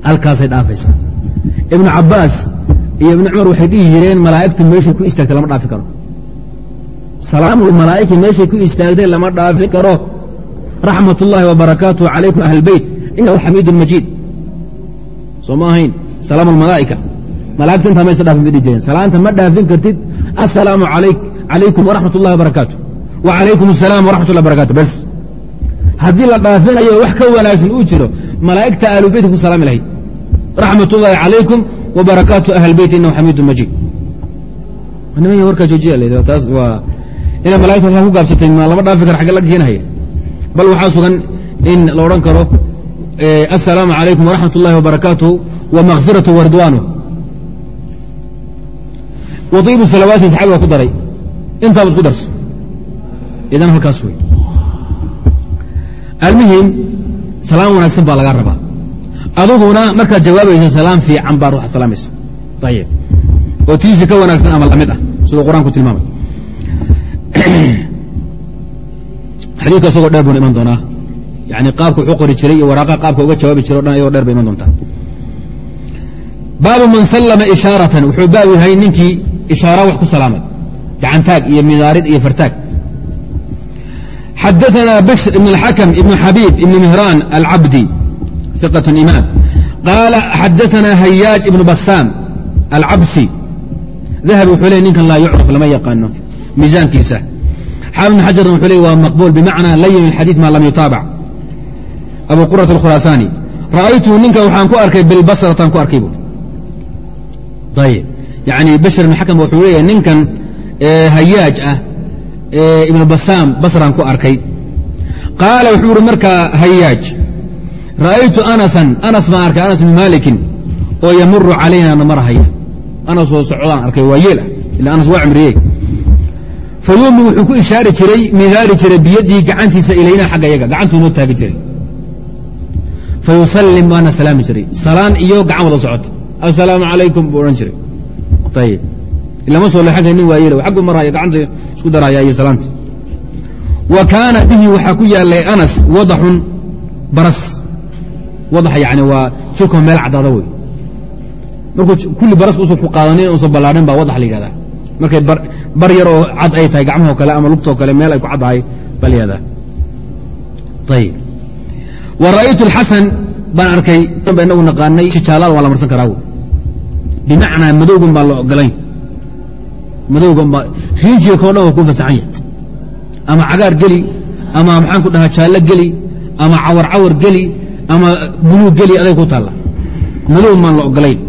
Speaker 1: halkaasay dhaafaysaa ibnu cabaas iyo ibnu cumar waxay dhihi jireen malaa'igtu meeshay ku istaagtay lama dhaafi karo. Salaamul malaa'ika meeshay ku istaagtay lama dhaafi karo. Raxmat ullaahi wabarakaatuhu calaykum ahl beyt inahu xamiidun majiid. Soo ma ahayn? Salaam almalaa'ika malaa'igta intaa maysa dhaafin bay dhihi jireen. Salaanta ma dhaafin kartid. Assalaamu calaykum waraxmat ullahi wabarakaatu wa calaykum asalaam waraxmat ullahi barakatu bas haddii la dhaafinayo wax ka wanaagsan uu jiro malaa'igta aalubeytka ku salaami lahayd raxmat ullaahi calaykum wabarakaatu ahl beyt inahu xamiidun majiid inay malaigta ku gaabsatay ma lama dhaafi karo xagge la keenahaya bal waxaa sugan in la odhan karo assalaamu calaykum waraxmat ullahi wabarakaatuhu wamakfiratu waridwaanuh waiibu salawaati saxabi waa ku daray. Intaaba isku darso. Idan halkaas wey almuhim salaam wanaagsan baa laga rabaa aduguna markaad jawaabayso salaam fiican baa ruuxa salaamaysa ayib oo tiisi ka wanaagsan ama la mid ah siduu qur'aanku tilmaamay. Xadiidka isagoo dheer buuna iman doonaa. Yani qaabka wuxuu qori jiray iyo waraaqaha qaabka uga jawaabi jiray o dhan ayagoo dher bay iman doontaa. Baabu man sallama ishaaratan wuxuu baab yahay ninkii ishaara wax ku salaamay. Gacantaag iyo midaarid iyo fartaag. Xadaana bishr ibn اlxakm ibn xabiib ibn mihraan alcabdi imaam qaala xadaana hayaaj ibnu basaam alcabsi dahabi wuxuu le ninkan laa yucraf lama yaqaano miisaankiisa xaafid bn xajarna wuxuu le waa maqbuul bimacnaa layin xadii ma lam yutaabac abu qurat alkhuraasaani ra'aytuhu ninka waxaan ku arkay bilbasrataan ku arkaybu ayb yani bashir ibn xakam wuxuu leeyahay ninkan hayaaj ah ibnu basaam basraan ku arkay qaala wuxuu ihi markaa hayaaj ra'aytu anasan anas baan arkay anas bn maalikin oo yamuru calayna na marhaya anas oo socdaan arkay waa yeel ah ila anas waa cimriyey. Fayumi wuxuu ku ishaari jiray midaari jiray biyadii gacantiisa ilayna xagga yaga gacantuu noo taagi jiray. Fayusallim waana salaami jiray. Salaan iyo gacan wada socota. Assalaamu calaykum buu odhan jiray. Ayib lama soo leexan kara nin waayel aggu maraya gacanta isku daraya iyo salaanta. Wa kaana bihi waxaa ku yaalay anas wadaxun baras wadax yani waa jirkoo meel caddaada wey. Markuu kulli baras usan ku qaadanin usan ballaadhin baa wadax la yidhahdaa markay bar yar oo cad ay tahay gacmahoo kale ama lugtoo kale meel ay ku caddahay baa la ayib wa ra'aytu alxasan baan arkay ba inagu naqaanay jaalada waa la marsan karaa bimacnaa madowgan baa la ogolayn madowgan baa riinjiga kao dhan waa kuu fasaxan yahay. Ama cagaar geli ama maxaan ku dhahaa jaallo geli ama cawar cawar geli ama buluug geli aday ku taalla. Madowgan baan la ogolayn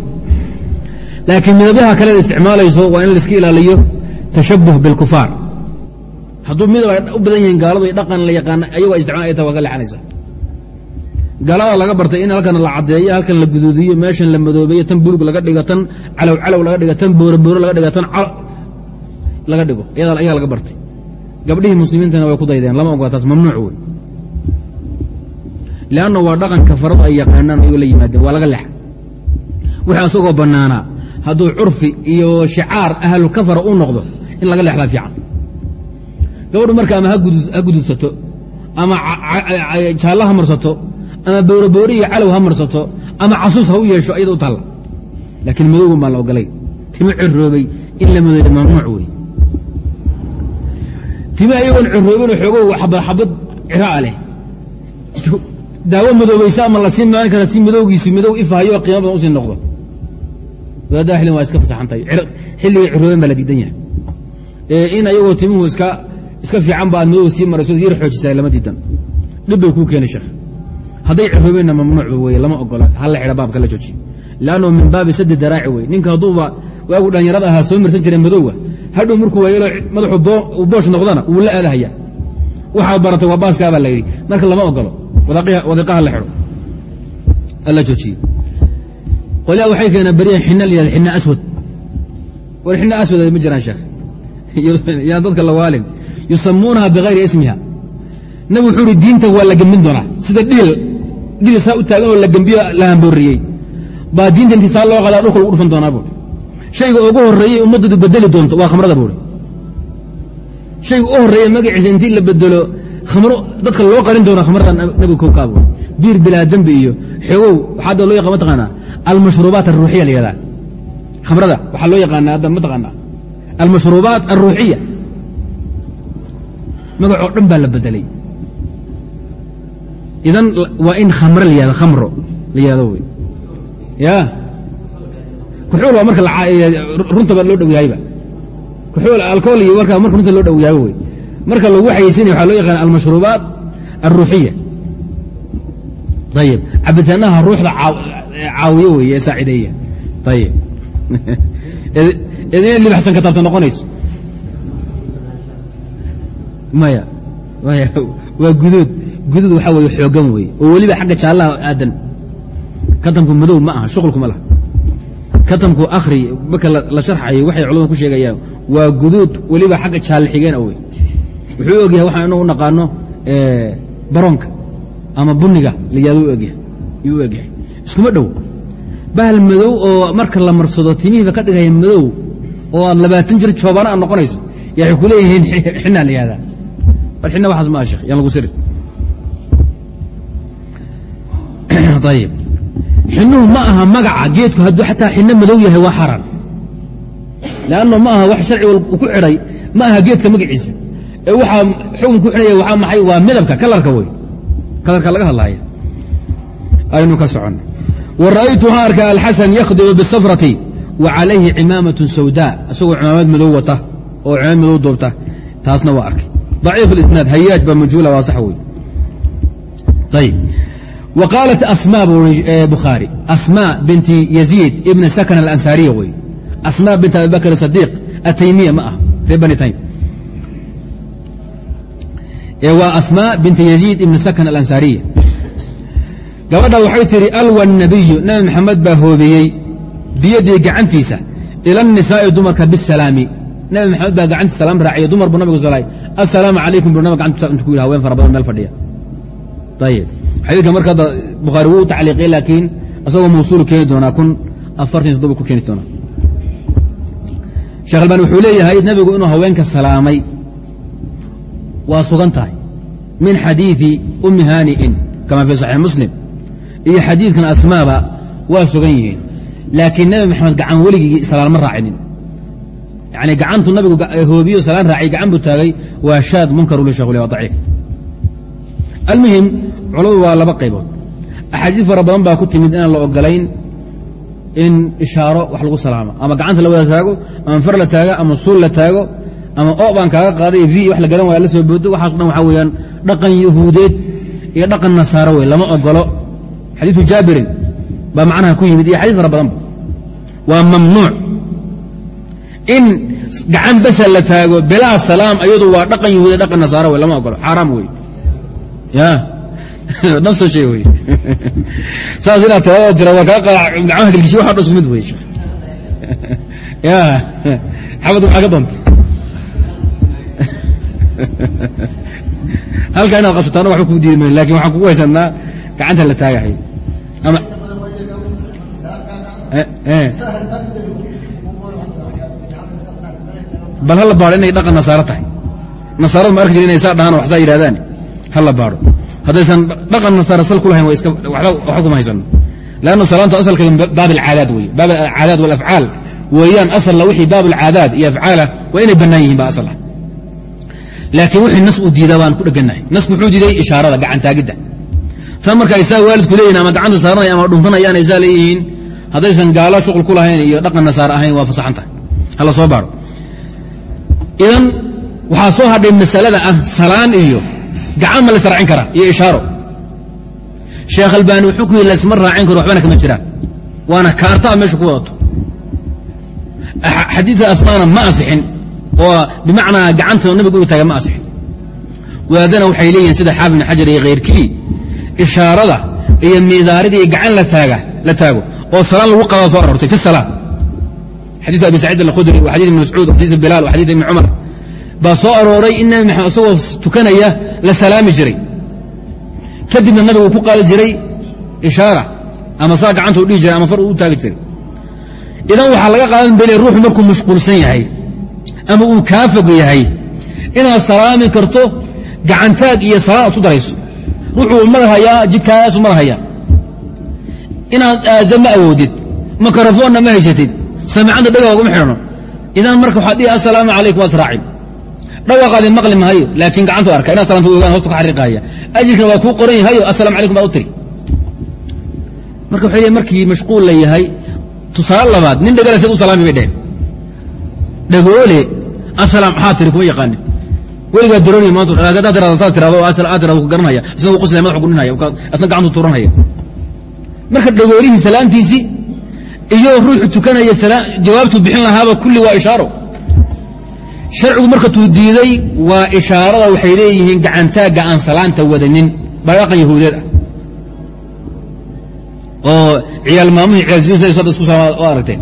Speaker 1: laakiin midabyaha kale isticmaalayso waa in laiska ilaaliyo tashabuh bilkufaar hadduu midab ay u badan yihiin gaaladu dhaqan la yaqaana ayagoo isticmaal ay ta waa ka leexanaysa gaalada laga bartay in halkan la caddeeyo halkan la guduudiyo meeshan la madoobeeyo tan buluug laga dhigo tan calow calow laga dhigo tan booro booro laga dhigo tan laga dhigo ayagaa laga bartay. Gabdhihii muslimiintana way ku daydeen lama ogola taas mamnuuc wey leanna waa dhaqanka faradu ay yaqaanaan ayuu la yimaadeen waa laga leexa wixii asagoo bannaanaa hadduu curfi iyo shicaar ahlulkafara u noqdo in laga leexdaa fiican gabadhu marka ama ha gududsato ama jaallo ha marsato ama booroboori iyo calow ha marsato ama casuus ha u yeesho iyada u taalla laakiin madowgan baan la ogolay timo ciroobay in la madooya mamnuuc wey timo ayagoon ciroobin xoogow xabad xabad ciraa leh daawo madoobaysa ama la sii maalin kara si madowgiisi madow ifahayo qiimo badan u sii noqdo wadaadaha xilin waa iska fasaxan tahay xilligay cirooben baa la diidan yahay in ayagoo timuhu iska iska fiican ba aad madow sii marayso yar xoojisaa lama diidan dhib bay kuu keeni sheekh hadday ciroobeenna mamnuucba weye lama ogola hala xidha baabka la joojiye leannu min baabi sadi daraaci wey ninka hadduuba waagu dhallinyarada ahaa soo marsan jiray madowga hadhow markuu waayelo madaxu boosh noqdana wuu la aadahaya waxaad baratay waa baaskaabaa la yidhi marka lama ogolo wadiiqaha la alla joojiye. Qolyaa waxay keeneen baryahan xina la yihahda xina aswad. War xina aswad ma jiraan sheekh. Yaan dadka la waalin. Yusamuunaha bikayri ismiha. Nabig wuxuu uhi diinta waa la gembin doonaa. Sida dhiil dhiil saa u taagan oo la gembiyo la hambooriyey. Baa diinta intii saa loo qadaa dhulka lagu dhufan doonaa buui shayga ugu horreeyey ummaddadu bedeli doonto waa khamrada buui shayga u horreeya magaciisa intii la bedelo khamro dadka loo qarin doona khamrada nabiga kowkaa buui biir bilaa dembi iyo xoogow waxaa loo yaqa mataqaanaa almashruubaat aruuxiya la yihahdaa khamrada waxaa loo yaqaanaa hadda mataqaanaa almashruubaat alruuxiya magacoo dhan baa la bedelay. Idan waa in khamro la yihahdo khamro la yihahdo wey. Ya? Kuxuul waa marka runtaba loo dhow yahayba kuxuul alcool iyo warkaa marka runta loo dhow yahay wey marka lagu xayeysinaya waxaa loo yaqaana almashruubaat alruuxiya ayib cabitaanaha ruuxda caawiye weeye ee saacideeya ayib idina libaxsan kataabta noqonayso maya maya waa guduud guduud waxaa weeye xoogan weeye oo weliba xagga jaallaha aadan katamku madow ma aha shuqulkuma laha katamku akhri marka la sharxayo waxay culamada ku sheegayaan waa guduud weliba xagga jaalle xigeen wey wuxuu ogyahay waxaan inagu naqaano baroonka ama buniga layaadu egyahay yuu u egyahay iskuma dhow bahal madow oo marka la marsado timihiiba ka dhigaya madow oo aad labaatan jir joobana aad noqonayso ya waxay ku xinaa la bal xina waxaas ma aha shekh yaan lagu siri. Ayib xinuhu ma aha magaca geedku hadduu xataa xino madow yahay waa xaaraan. Leanno ma aha wax sharciga ku xidhay ma aha geedka magaciisa waaa xukunku xidhaya waa maxay? Waa midabka kalarka wey kalarka laga hadlaya aynu ka socon. Wa ra'aytu waxaan arkaa alxasan yakhdicu bisafrati wa calayhi cimaamatu sawdaa isagoo cimaamad madow wata oo cimaamad madow doobta. Taasna waa arkay. Daciif isnaad hayaaj baa majhuula waa sax wey ayb wa qaalat asma bukhaari. Asma binti yaziid ibni sakan alansaariya wey asma binti abibakr sidiiq ataymiya ma ah reer bani taym waa asma binti yaziid ibn sakan alansaariya gabadha waxay tihi alwa nabiyu nabi maxamed baa hoobiyey biyadii gacantiisa ila الnisaa'i dumarka bisalaami nabi maxamed baa gacantiisa salaam raaciya dumar buu nabigu salay assalaamu calaykum buu nabig gacantisa intu ku yidhi haween fara badan meel fadhiya. Ayib xadiidka marka hadda bukhaari wuu tacliiqiyey laakiin isagoo mawsuulu keeni doonaa kun afartan toddoba ku keeni doonaa sheekh albani wuxuu leeyahay nebigu inuu haweenka salaamay waa sugan tahay. Min xadiidi ummi haani'in kama fii saxiix muslim iyo xadiidkan asmaaba waa sugan yihiin. Laakiin nebi maxamed gacan weligii salaan ma raacinin. Yani gacantu nabigu hoobiyo salaan raacay gacan buu taagay waa shaad munkaru li shekh waa daciif. Almuhim culamadu waa laba qaybood. Axaadiis fara badan baa ku timid inaan la ogolayn in ishaaro wax lagu salaamo. Ama gacanta la wada taago ama far la taago ama suul la taago ama o baan kaaga qaaday v wax la garan waya la soo boodo waxaaso dhan waxaa weeyaan dhaqan yahuudeed iyo dhaqan nasaaro wey lama ogolo xadiidu jaabirin baa macnaha ku yimid iyo xadiis fara badanba waa mamnuuc. In gacan basa la taago bilaa salaam ayadu waa dhaqan yahuudeed dhaqan nasaaro wey lama ogolo xaaraam wey ya. Nafsa shay wey saas inaad tirado tira waa kaa qaa gacmaha gelgishi waxa dhan isku mid wey ya. Xabad maxaa ka doonta halkaa inaad qabsataan waxba kuu diidi mayn laakiin waxaan kugu haysanaa gacanta la taagahay. Ama bal hala baado inay dhaqan nasaaro tahay. Nasaaradu ma arki jir inay saa dhahaan waxsaa yidhahdaan hala baado haddaysan dhaqan nasaara sal ku lahayn waxba kuma haysano lannu salaantu asalkeeda baab alcaadaad wey baab alcaadaad walafcaal weeyaan asalla wixii baab alcaadaad iyo afcaala waa inay bannaan yihiin ba asal ah laakiin wixii nas uu diidaa baan ku dhegannahay nasku wuxuu diiday? Ishaarada gacantaagidda. Tan marka ay saa waalidku leeyihiin ama gacanta saaranaya ama dhunfanayaan ay saa leeyihiin haddaysan gaalo shuqul ku lahayn iyo dhaqan nasaar ahayn waa fasaxan tahay. Hala soo baaro idan waxaa soo hadhay masalada ah salaan iyo gacan ma la israacin karaa iyo ishaaro. Sheekh albaani wuxuu ku yidhi laysma raacin karo waxbana kama jiraan. Waana kaartaa meesha ku wadato. Xadiidka asmaana ma asixin oo bimacnaa gacanta nabigu inuu taaga ma asixin. Waadana waxay leeyihiin sida xaafid ibn xajar iyo khayrkii ishaarada iyo miidaarida iyo gacan la taago oo salaan lagu qada soo aroortay fi salaa xadiiu abi saciid alkhudri wa xadii ibn mascuud wa xadiiu bilaal wa xadii ibni cumar baa soo arooray in nabi maxamed isagoo tukanaya la salaami jiray. Kadibna nabigu ku qaadi jiray ishaara ama saa gacanta u dhihi jiray ama far u taagi jiray. Idan waxaa laga qaadan bele ruuxu markuu mashquulsan yahay ama uu kaa fog yahay inaad salaami karto gacantaag iyo salaan aad ku darayso ruuxuu madahayaa jidkaasu madahayaa inaad aaddo ma awoodid mikrofonna ma haysatid samicadda dhagaoguma xidhano. Idan marka waxaad dhihi assalaamu calaykum waad israacin dhawaaqaadi maqli mahayo laakiin gacantu arka inaad salaamta ogaan hosta ka xariiqahaya ajirkana waa kuu qoran yahayo assalamu calaykum baa u tiri. Marka waxay markii mashquul la yahay tusaale labaad nin dhagala sad u salaami bay dheheen dhagoole asalaam maxaa tiri kuma yaqaanin weligaa darooniya maanta hadaad tirada saad tirado aad tirado ku garanhaya isna uu qoslaya madaxu guninhaya asna gacantu tuuranhaya marka dhagoolihii salaamtiisii iyo ruuxu tukanaya jawaabtuu bixin lahaaba kulli waa ishaaro. Sharcigu marka tuu diiday waa ishaarada waxay leeyihiin gacantaagga aan salaanta wadanin baa dhaqan yahuudeed ah. Oo ciyaal maamuhi ciyaalsiisa isku oo aragteen.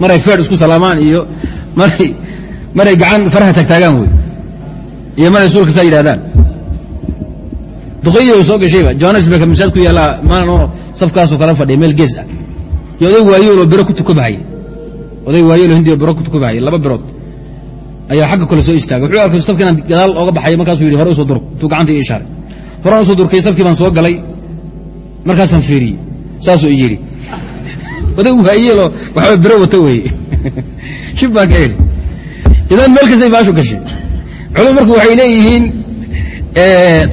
Speaker 1: Maray feer isku salaamaan iyo maray gacan faraha taagtaagaan wey iyo maray suulka saa yidhahdaan duqaydi soo gashayba johannesburg masaad ku yaallaa maalin oo safkaasoo kala fadhiya meel gees ah. Iyo oday waayooloo biro ku tukubahaya oday waayoolo hindiya biro ku tukubahaya laba birood ayaa xagga kale soo istaagay. Wuxuu arkay safki inaan gadaal ooga baxayo markaasuu yidhi hore u soo durk intuu gacanta ii ishaaray. Horaan u soo durkay safkii baan soo galay markaasaan fiiriyey. Saasuu i yidhi. Oday waayeeloo waxaa biro wata weeye shib baan ka idhi idan meel kastay baashu gashay culum marku waxay leeyihiin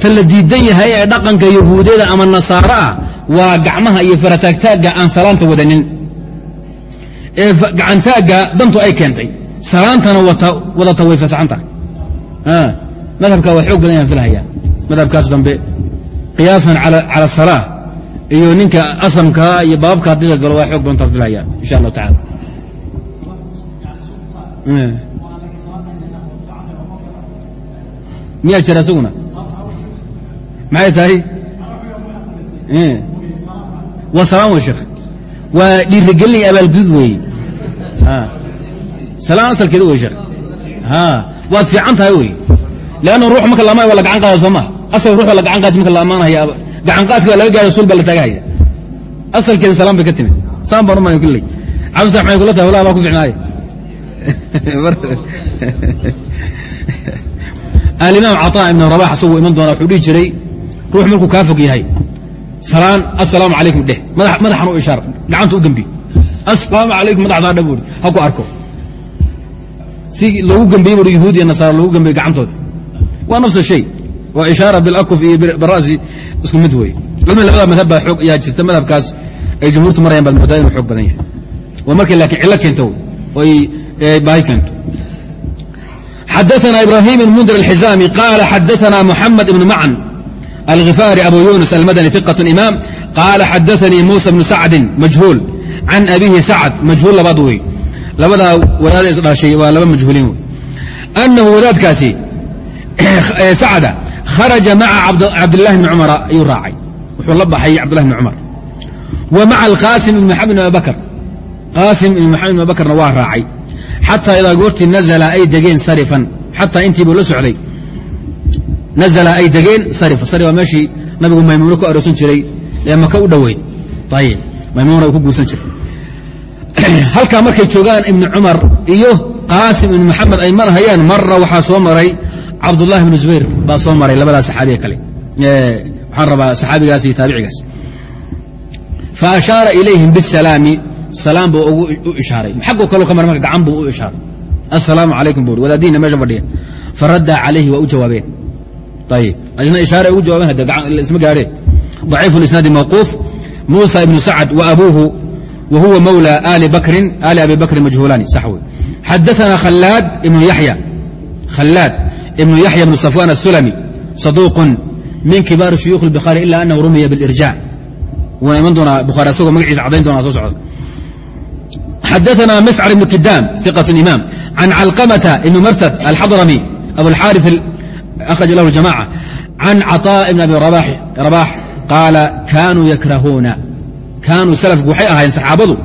Speaker 1: ta la diidan yahay ee dhaqanka yahuudiyada ama nasaaro ah waa gacmaha iyo farataagtaagga aan salaanta wadanin. Ee gacantaagga dantu ay keentay. Salaantana wadata way fasaxan tahay. Madhabka waa xoog badan yaan filhaya madhabkaas dambe qiyaasan cala asalaa iyo ninka asamkaa iyo baababka haddida galo waa xoog badantaa filhaya insha allahu tacala miyaa jira isaguna maxay tahay waa salaan wey sheekh waa dhiirigelin abaalgudud weeye salaan asalkeeda wey sheekh waad fiican tahay wey leanna ruux marka la amaanay waa la gacan qaada soo maha asal ruux la gacan qaadi marka la ammaanaya gacanqaadki baa laga gaadhay sul baa la taagahaya asalkeeda salaam bay ka timid saan baan umalay kulley cabdita maxay kula tahay wallahi baa ku ficnaaye alimaam caطaa ibn rabax asaguu iman doona wuxuu dhihi jiray ruux markuu kaa fog yahay salaan assalaamu calaykum dheh. Madaxan u ishaar gacanta u gembi assalaamu calaykum madaxsaa dha buuri ha ku arko. Si loogu gembiyey buuri yahuud iyo nasaara loogu gembiyey gacantooda. Waa nafs shay waa ishaara bilakuf iyo bira'si isku mid weeye culmada labada madhab baa xoog yaa jirta madhabkaas ay jumhuurtu marayaan baad moodaa inuu xoog badan yahay. Waa markay laakiin cillo keento baahi keento xadaثna ibrahim بn mndir الxizami qala xadaثna mحamed ibn macn alغifaari abu yunus almadani ثiqة imam qala xadaثanii musa bnu sacdi majhuul can abihi sacd majhuul labaad wey labadaa wadaad isdhaashay waa laba majhuuliin wey anahu wadaadkaasi sacda kharaja maca cabdاlahi bni cumara ayuu raacay wuxuu la baxay cabdulahi bni cumar wa maca alqaasim ibn maxamed ibn abibakr qaasim ibn maxamed ibn abibakrna waa raacay xataa idaa goortii nazla ay degeen sarifan xataa intiibuu la socday nazla ay degeen sarif waa meeshii nabigu maymuuno ku aroosan jiray ee maka u dhoweyd ayib maymuuna uu ku guursan jiray halkaa markay joogaan ibni cumar iyo qaasim ibn maxamed ay marhayaan marra waxaa soo maray cabdullahi bnu zubayr baa soo maray labadaa saxaabiya kale waxaan rabaa saxaabigaas iyo taabicigaas fa ashaara ilayhim bisalaami salaam buu ugu u ishaaray xaggoo kaloo ka mar marka gacan buu u ishaaray assalaamu calaykum buu wadaadiina meesha fadhiya faradda calayhi waa u jawaabeen ayib ajna ishaare ugu jawaabeen hadde isma gaadheen ضaciifu اlisnaadi mawquuf muusa ibnu sacd wa abuuhu wa huwa mawlى ali bakrin ali abi bakrin majhuulaani sax wey xadaثana khalaad ibnu yaxya khalaad ibnu yaxya bnu safwan الsulami صaduuq min kibaari shuyuukh الbukhaari ila anahu rumiya biاlirjاc wuuna iman doonaa bukhaari asagoo magaciisa cadayn doonaa soo socda xadaثna mscr ibn kidam ثiqة imam can calqamةa ibn martad alxadrami abuاlxaariث أhraj lahu اjamاعة can caطاء ibn abi rabax qaala kaanuu yakrahuuna kaanuu salafku waxay ahaayeen saxaabadu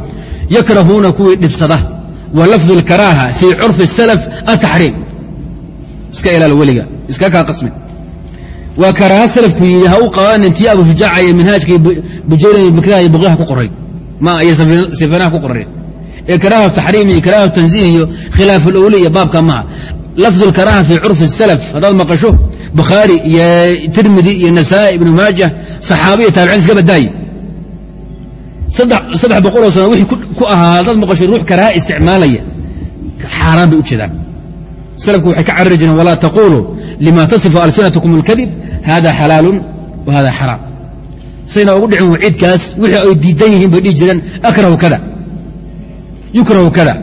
Speaker 1: yakrahuuna kuwii dhibsada wa lafظu اlkaraaha fii curfi الsalaf ataxriim iska ilaalo weliga iska kaa qasmi waa karaaha salafku yidhi ha u qabanin tii abu shujaaca iyo minhaajkii bujayla bakraha iyo buqyaha ku qoray ma iyo sifanaha ku qoreen ee karaaha taxriim iyo karaaha tanziih iyo khilaaf alowli iyo baabka maha lafdu lkaraaha fii curfi salaf haddaad maqasho bukhaari iyo tirmidi iyo nasaa ibnu maajah saxaabi iyo taabiciin iska badaaye saddex boqoloo sano wixii ku ahaa haddaad maqasho ruux karaaha isticmaalaya xaaraan bay u jeedaan. Salafku waxay ka carari jireen walaa taquluu lima tasifu alsinatkum اlkadib hada xalaalun wa xaraam. Sayna ugu dhicin waciidkaas wixii ay diidan yihiin bay dhihi jireen akrahu kada yukrahu kada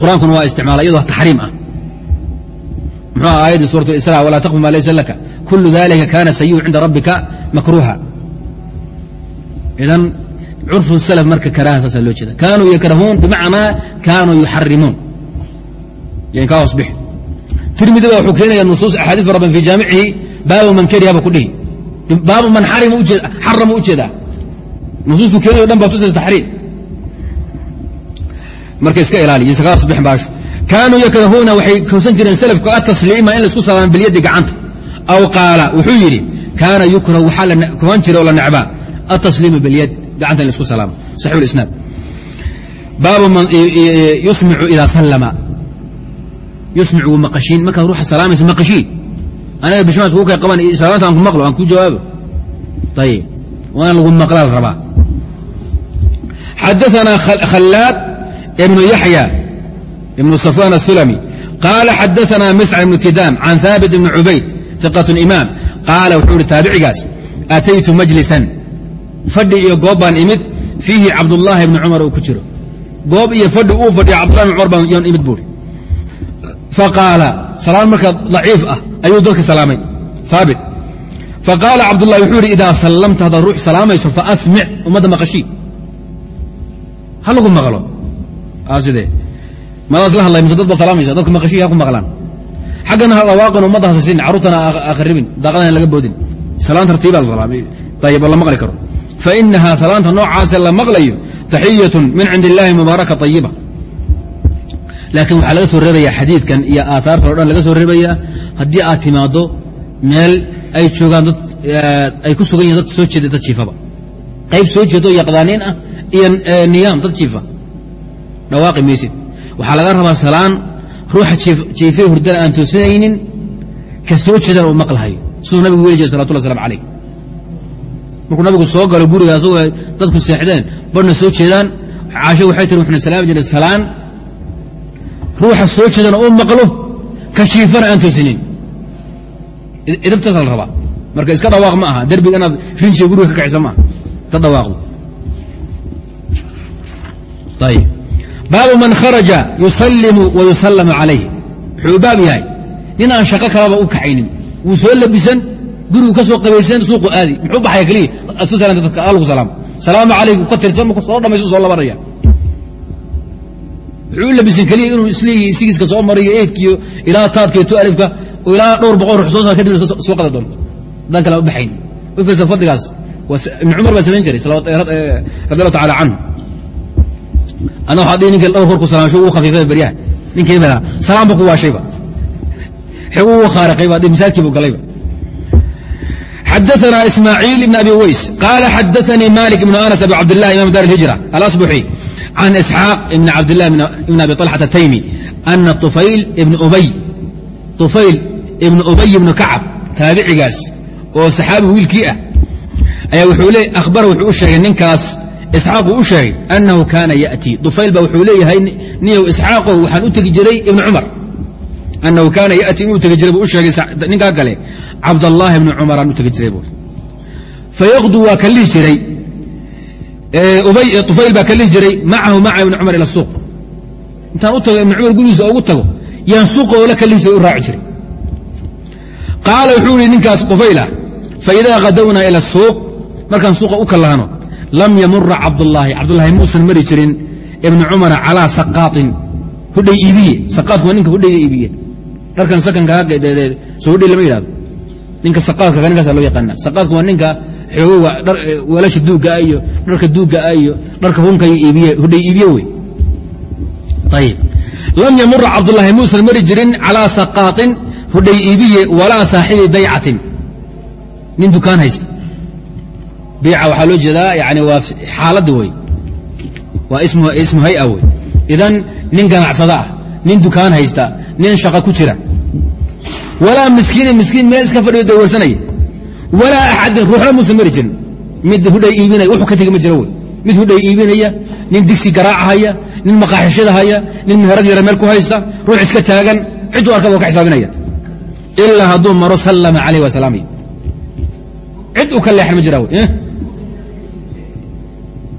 Speaker 1: qur'aankuna waa isticmaala iyadoo taxriim ah muxuu aha aayaddii suurat isra walaa taqfu ma laysa laka kulu dalika kana sayiu cinda rabbika makruha idan curfu salaf marka karaaha saasaa loo jeeda kaanuu yakrahuun bimacnaa kaanuu yuxarimuun yan kaa hoos tirmidi ba wuxuu keenaya nusuus axaadiis fara badan fi jaamicihi baabu man kariha ba ku dhihi baabu man xarama u nusuustu keenayo dhan baa tusaysa taxriim marka iska ilaaliy iskaga hoos bixin baasho kaanuu yakrahuuna waxay kowsan jireen salafku atasliima in la isku salaamo bilyadi gacanta. Aw qaala wuxuu yidhi kaana yukrahu waxaa la kuman jira oo la necbaa. Atasliimu bilyad gacanta in la isku salaamo saxiix lisnaad baabu yusmicu idaa sallama. Yusmic wuu maqashiin. Markaad ruuxa salaamaysa maqashiin. Anaga bishimaas kugu kay qaban salaanta aan ku maqlo aan ku jawaabo ayib waa in lagu maqlaa la rabaa xadaثana khalaad ibnu yaxya ibnu safwan asulami qaala xadaثana miscr ibnu kidaam can haabit ibni cubayd iqaة imaam qaala wuxuu ihi taabicigaas ataytu majlisan fadhi iyo goob baan imid fiihi cabdullaahi ibni cumar uu ku jiro goob iyo fadhi uu fadhiya cabdullahi ibn cumar baan yaan imid buuri faqaala salaam markaa daciif ah ayuu dadka salaamay haabit faqaala cabdullahi wuxuu ihi idaa sallamta haddaad ruux salaamayso faasmic ummadda maqashii ha lagu maqlo sidee madaas la hadlay mise dad baad salaamaysa dadku maqashii ha ku maqlaan. Xaggana ha dhawaaqin ummadda hasasin carruurtana akharibin daaqadana laga boodin. Salaan tartiibaa la rabaa ayib la maqli karo. Fainaha salaanta noocaasee la maqlayo taxiyatun min cindi illaahi mubaaraka ayiba laakiin waxaa laga soo reebayaa xadiidkan iyo aaaartan o dhan laga soo reebayaa. Haddii aad timaaddo meel ay joogaan dad ay ku sugan yihiin dad soo jeeda dad jiifaba qayb soo jeedo yaqdaaniin ah iyo niyaam dad jiifa dhawaaqi maysid waxaa laga rabaa salaan ruuxa jiifay hurdana aan toosinaynin ka soo jeedana uu maqlahayo siduu nabigu weli jire salawatullah slam alayh markuu nabigu soo galo guriga asagoo dadku seexdeen barhna soo jeedaan caasho waxay tiri wuxuna salaami jiray salaan. Ruuxa soo jeedana uu maqlo ka jiifana aan toosinin idabtaasa la rabaa. Marka iska dhawaaq ma aha derbiga inaad rinjiga guriga ka kaxisa maaha ka dhawaaqdo ayib baabu man kharaja yusallimu wa yusallamu calayh wuxuu baab yahay nin aan shaqo kalaba u kaxaynin wuu soo labisan gurigu ka soo qabaysan suuqu aadi. Muxuu baxaya keliya aad ku salaanta dadka algu salaam. Salaamu calaykum ka tirsan marku soo dhamaysu soo labanaya wuxuu labisan keliya inuu is leeyahay sigiiska soo mariyo eedkiyo ilaa taadka iyo tu alifka oo ilaa dhowr boqol ruux soo saar kadibna soo doonto. Haddaan kale u baxayn fiirsa fadligaas cumar baa samayn jiray radi allahu tacala canhu adna waxaa dhihi ninka dhowr korku salaamsho ugu khafiifada beryaha ninkii baa salaam ba ku waashayba xig ugu khaariqay baa masaajkii buu galayba xadaثna ismaaعiil ibn abi weys qaala xadaثanii malik ibn anas abu cabdilah imam dar اlhijra alasbuxi can isxaaq ibn cabdilah ibn abi طalxat ataymi ana طufayl ibn ubay طufayl ibn ubay ibn kacab taabicigaas oo saxaabi wiilkii ah ayaa wuxuu le akhbara wuxuu u sheegay ninkaas isxaaq uu u sheegay annahu kaana ya'tii dufayl ba wuxuu leeyahay niyow isxaaqow waxaan u tegi jiray ibnu cumar. Annahu kaana ya'tii inuu tegi jiray buu u sheegay ninkaa kale cabdallaahi ibnu cumaraan u tegi jiray buu. Fayaqdu waa ka lihi jiray. Ufayl baa ka jiray macahu maca ibni cumar ila suuq. Intaan u tago ibni cumar gurigiisa ugu tago yaan suuqa oola ka jiray u raaci jiray. Qaala wuxuu yihi ninkaas ufaylah faidaa hadowna ila suuq markaan suuqa u kallahno lam yamura cabdullaahi cabdullaahi muusan mari jirin. Ibni cumara calaa saqaaطin hudhay iibiye. Saqaadku waa ninka hudhayga iibiye. Dharkan sakankaa soo hudhay lama yidhahdo ninka saqaadka ninkaasa loo yaqaana saqaadku waa ninka xoogoga weelasha duuggaa iyo dharka duuggaa iyo dharka hunkay iibiye hudhay iibiye wey. Ayib lam yamura cabdullaahi muusan mari jirin calaa saqaaطin hudhay iibiye walaa saaxibi baycatin nin dukaan haysta biica waxaa loo jeedaa yani waa xaaladda wey waa ismu hay'a wey idan nin ganacsada ah nin dukaan haysta nin shaqa ku jira. Walaa miskiinin miskiin meel iska fadhiyo dawarsanaya walaa axadin ruuxna muusan mari jirin mid hudhay iibinaya wuxuu ka tegi ma jiro wey mid hudhay iibinaya nin digsi garaacahaya nin maqaaxishada haya nin meherad yara meel ku haysta ruux iska taagan cidduu arkaba waa ka xisaabinaya. Ilaa hadduu maro sallama calayh waa salaamaya cid u ka leexan ma jira wey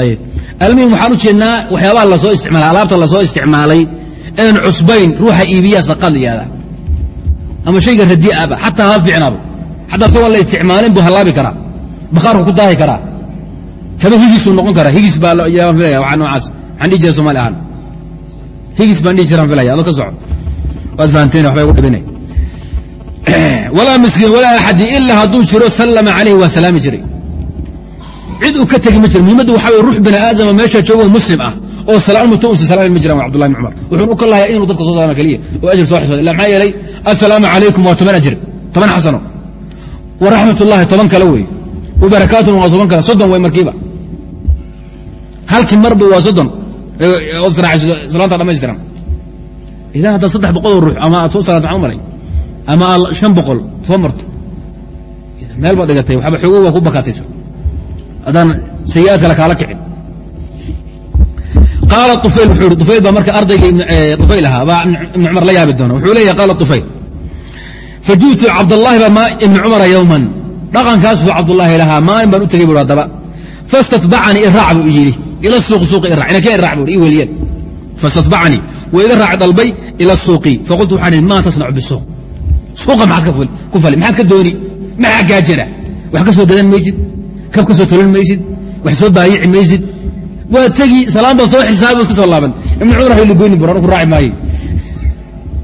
Speaker 1: ayib almuhim waxaan u jeednaa waxyaabaha la soo isticmaalay alaabta la soo isticmaalay een cusbayn ruuxa iibiyaa saqaad la yihahdaa ama shayga radii'aba xataa ha fiicnaaba xataa isagoo la isticmaalin buu hallaabi karaa. Bakhaarku ku daahi karaa. Kaba higisuu noqon karaa. Higis baa yaan filaya waxaa noocaas waxaan dhihi jiray somaali ahaan. Higis baan dhihi jiraan filaya adoo ka soco waad fahanteen waxba igu dhibinay. Walaa miskiin walaa axadin ilaa hadduu jiro sallama calayhi waa salaami jiray cid uu ka tegi ma jiro muhimaddu waxa wey ruux bani aadama meesha joogo muslim ah oo salaam muto usa salaami ma jiran wa abdullahi bn cumar. Wuxuun u ka lahayaa inuu dadka soo salaama keliya oo ajir soo xisooda illa maxaa yeelay assalaamu calaykum waa toban ajir toban xasano. Wa raxmat ullahi toban kale wey. Wa barakaatun waa toban kale soddon wey markiiba. Halkii marba waa soddon. Ood israaciso salaanta dhamaystiran idan haddaad saddex boqoloo ruux ama aad soo salaad maxaa u maray ama aad shan boqol soo marto meel baad dhigatay waxba xoogo waa ku bakaataysa haddaan sayi'aad kale kaala kicin. Qaala ufayl wuxuu ihi ufayl baa marka ardayga ufayl ahaa baa ibn cumar la yaabi doona wuxuu leeyahy qaala ufayl faju'tu cabdallaahi baa maa ibni cumara yowman dhaqankaas buu lahaa maalin baan u tegey buu haddaba. Fastatbacanii iraac buu yidhi ila suuqi suuqi iraac inakee iraac buu i weliyeen fastatbacanii wuu iga raac dalbay ila suuqi. Faqultu waxaan ihi maa tasnacu bisuuq suuqa maxaad ku fali maxaad ka dooni maxaa kaa jira wax ka soo dadan maysid kab ka soo tolan maysid wax soo baayici maysid. Waa tegi salaan baad soo xisaabi iska soo laaban. Ibn cumar hayli goyni bur anu ku raaci maayo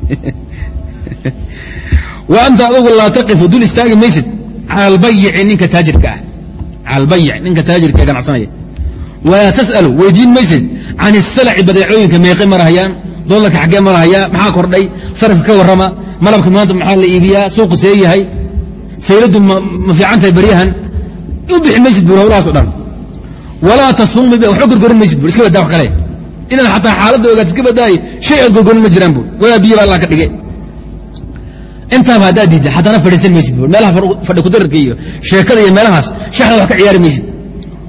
Speaker 1: wa anta adugu laa taqifu dul istaagi maysid. Cala albayici ninka taajirka ah. Cala albayic ninka taajirka ee ganacsanaya walaa tas'alu weydiin maysid. Can isalaci badeecooyinka meeqay marahayaan dolarka xaggee marahayaa maxaa kordhay sarafka ka warrama malabka maanta maxaa la iibiyaa suuqu see yahay sayladdu ma fiican tahay baryahan u bixi maysid bur hawlahaas o dhan. Walaa tasumi waxba gorgorin maysid bur iska badaa wax kale. Inaad xataa xaaladda ogaad iska badaaye shay ood gorgorin ma jiraan bur walaa biyo ba allah ka dhige intaaba haddaad diidda haddana fadhiisan maysid bur meelaha fadhi kudararka iyo sheekada iyo meelahaas shaxda wax ka ciyaari maysid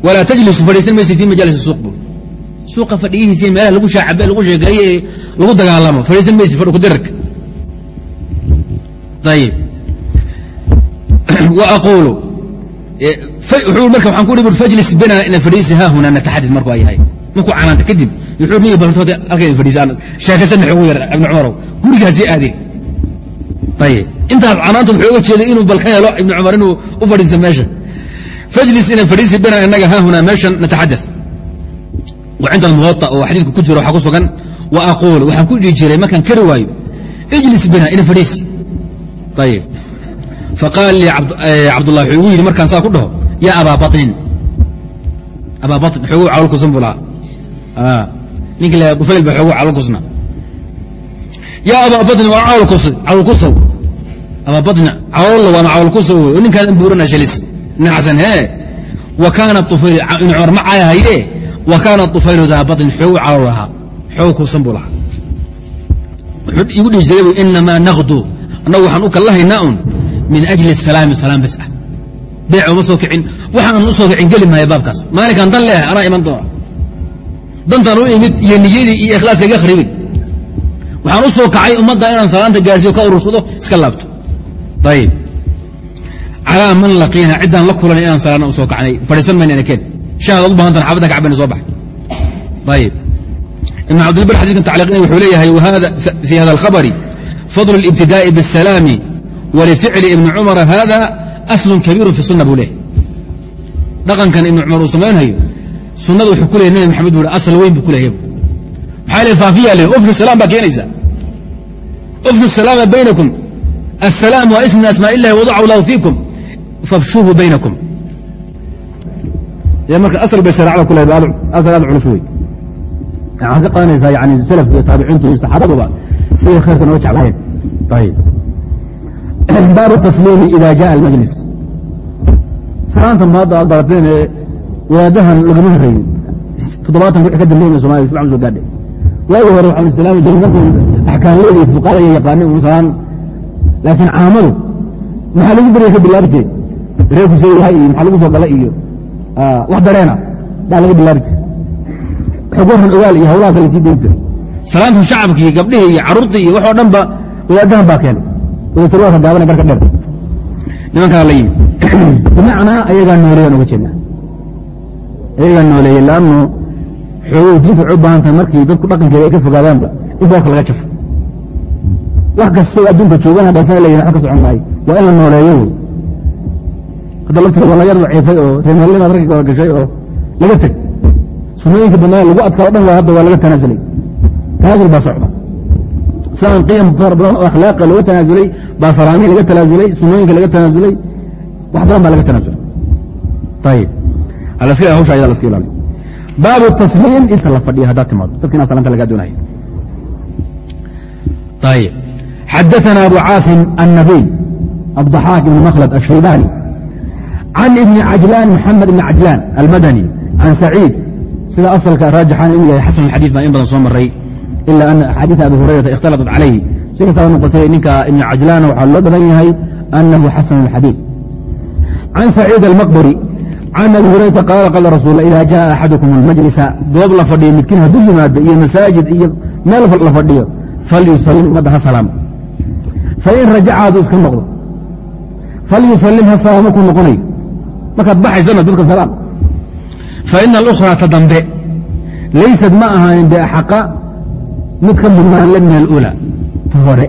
Speaker 1: walaa tajlisu fadhiisan maysid fii majaalisi suuq bur suuqa fadhiyihiisi meelaha lagu shaacabe lagu sheekeeye ee lagu dagaalamo fadhiisan maysid fadhi kudararka ayib wa aquulu marka waxaan ku hi bur fajlis bina ina fadhiisi haahuna nataxadid markuu ay yahay. Markuu canaanta kadib wuxuu niyo baltood halkay fadhiisaan sheekaysan xoogu yar ibn cumarow gurigaasii aadeen ayib intaas canaanta wuxuu oga jeeday inuu bal ka helo ibn cumar inuu u fadhiisto meesha. Fajlis ina fadhiisi bina inaga haahuna meeshan nataxadad wa cinda almuwaa oo xadiidku ku jiro waxaa ku sugan wa aquulu waxaan ku dhihi jiray markaan kari waayo ijlis bina ina fadhiisi ayib faqaal lii cabdullah wuxuu igu yidhi markaan saa ku dhaho yaa abaa bain xoogu calolkusan buu lahaa ninki la bufayl ba xoogu calolkusna yaa abaa bain waa calolkusaw abaa bain calolla waana calolkusaw wey oo buurana shalis nin xasan hee wa kaana ufayl ibn cumar ma cayahaye wa kaana ufaylu daa bain xoogu calol lahaa xoog kusan buu lahaa wuxuu igu dhihi jiray inamaa naqdu annagu waxaan u kallahaynaa un min ajli salaami salaam bas ah. Beeco ma soo kicin. Waxaan u kicin geli maayo baabkaas. Maalinkaan dan leehay anaa iman doona. Dantaan u imid iyo niyadii iyo ikhlaaska iga kharibin waxaan u kacay ummadda inaan salaanta gaadhsiyo ka urursado iska laabto. Ayib calaa man laqiina ciddaan la kulanay inaan salaana u kacnay. Fadhiisan mayna nakeen shahadaad u bahantan xaabadda kacbayna soo baxa ayib ibn cabdilbar xadiiskan tacliiqinay wuxuu leeyahay fi hada alkhabari fadlu alibtidaa'i biاsalaami wlficli ibni cumara hada aslun kabiiru fi suna buu leehay dhaqankan ibni cumar uu samaynhayo sunada wuxuu ku leeyay nabi maxamed bu asal weyn buu ku leehay maxaa le faafiya le ufshu salaam baa keenaysa ufshu salaama baynakum asalaam waa ism min asmaa illahi wadacahu lahu fiikum fafshuuhu baynakum marka asal bay shareecada ku lehay asal aad culus wey waxaad ka qadanaysaa yani salafka iyo taabiciintu iyo saxaabaduba siday khayrkan oga jeclaayeen ayib baabu tasliimi ida jaءa almajlis. Salaanta maadda aad barateen ee wadaadahan lagama horeeyin toddobaatan wixii ka dambeyn somaliya islam soo gaadhay. Waagi hore waxaan islaami jiray markuu axkaamleyda iyo fuqaada iyo yaqaanin un salaan. Laakiin caamadu maxaa lagu beriya ka bilaabi jiray? See yahay iyo maxaa lagu soo gala iyo wax dareena baa laga bilaabi jiray. Xog waran ogaal iyo hawlaha kale sii dayn jiray. Shacabkii gabdhihii iyo carruurtii iyo waxoo dhan wadaadahan baa keenay gaabana garka dheer nimankaa la yimi bimacnaa ayagaa nooleeyaan uga jeedna ayagaa nooleeyey laannu xoogay diinta waxay u baahan markii dadku dhaqankeeda ay ka fogaadaanba in boorka laga jafo. Wax kastoo adduunka joogaan hadhaasana leeyihiin wax ka socon maayo. Waa in la nooleeyo wey. Hadda laftiga waa laga daciifay oo reermalimaad ragga wada gashay oo laga teg sunooyinka badnaa lagu adkaa o dhan waa hadda waa laga tanaasulay tanaasul baa socda siaan qiyam fara badan oo akhlaaqa looga tanaasulay baa salaamihii laga tanaasulay sunooyinka laga tanaasulay wax badan baa laga tanaasulay ayib alaska hawsha ayada laska ilaaliyo baabu tasliim inta la fadhiyo haddaad timaado dadka inaa salaanta lagaa doonaya ayib xadaثna abu caasim الnabiy abضaxaak ibn makhlad الshaybani can ibni cajlaan maxamed ibn cajlaan almadani can saciid sida asalka raajixan inuu yahay xasan xadiis baan in badan soo maray ila ana axaadiiث abi hurayrata ikhtalaطat calayhi si kastaba noqotay ninka ibn cajlaana waxaa loo badan yahay anahu xasan اxadiiث can saciid almaqburi can abi hurayrata qaala qaala rasuul ida jaءa axadukum almajlisa goob la fadhiyo midkiin hadduu yimaado iyo masaajid iyo meel la fadhiyo falyusalim ummadda ha salaamo fain rajaca hadduu iska noqdo falyusalim ha salaam markuu noqonayo markaad baxaysana dadka salaam faina alukhraa ta dambe laysad ma ahaanin biaxaqa mid ka mudnaan le min alula ta hore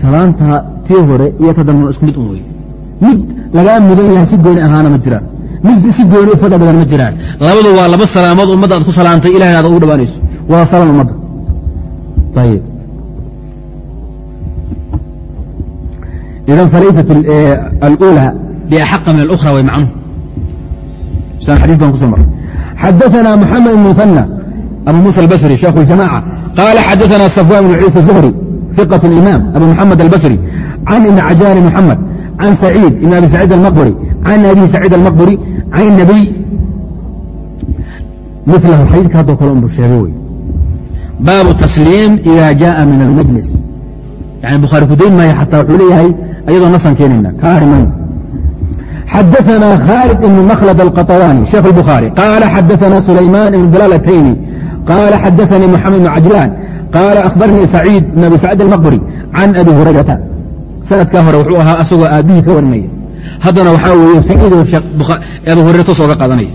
Speaker 1: salaanta tii hore iyo ta dambe isku mid un wey mid lagaa mudan yahay si gooni ahaana ma jiraan mid si gooni u fadli badan ma jiraan labadu waa laba salaamood ummadda aad ku salaantay ilahay aad ugu dhawaanayso waa salaan ummadda ayib idan falaysat alأulى بأxaqa min اlأkhra way macnuhu san xadis baan kuso maray xadaثna mحamed بن مثنى abu muسى الbصrي شhekh الجamاعة qال xadaثna صفوان بن عيسى الزهري ثقة الإmام أبو محمد البصري عن iبن cajاn محمد عن سعيid بن أبي سعيid المقبري عن أbي سعيid المقبري عن النبي milahu xadiidka haddoo kale unbu sheegay wey baabu tasliim ida jaءa min almajlis yani bukhaari ku dayn maayo xataa wuxuu leeyahay ayadoo nasan keenayna ka hari mayno xadaثna khالد بن مkلد القطواني شhekh البخاري قال xadaثna سulayman بن بلال التيمي قال xadaثnي محaمد بن عجلان قال أخبرني سعيid بن أبي سعيد المقبري عن أbي هuريرةa sanadkaa hore wuxuu ahaa asagoo aabihii ka warinaya haddana waxaa weeye saciidoo abu hurayra toos ooga qaadanaya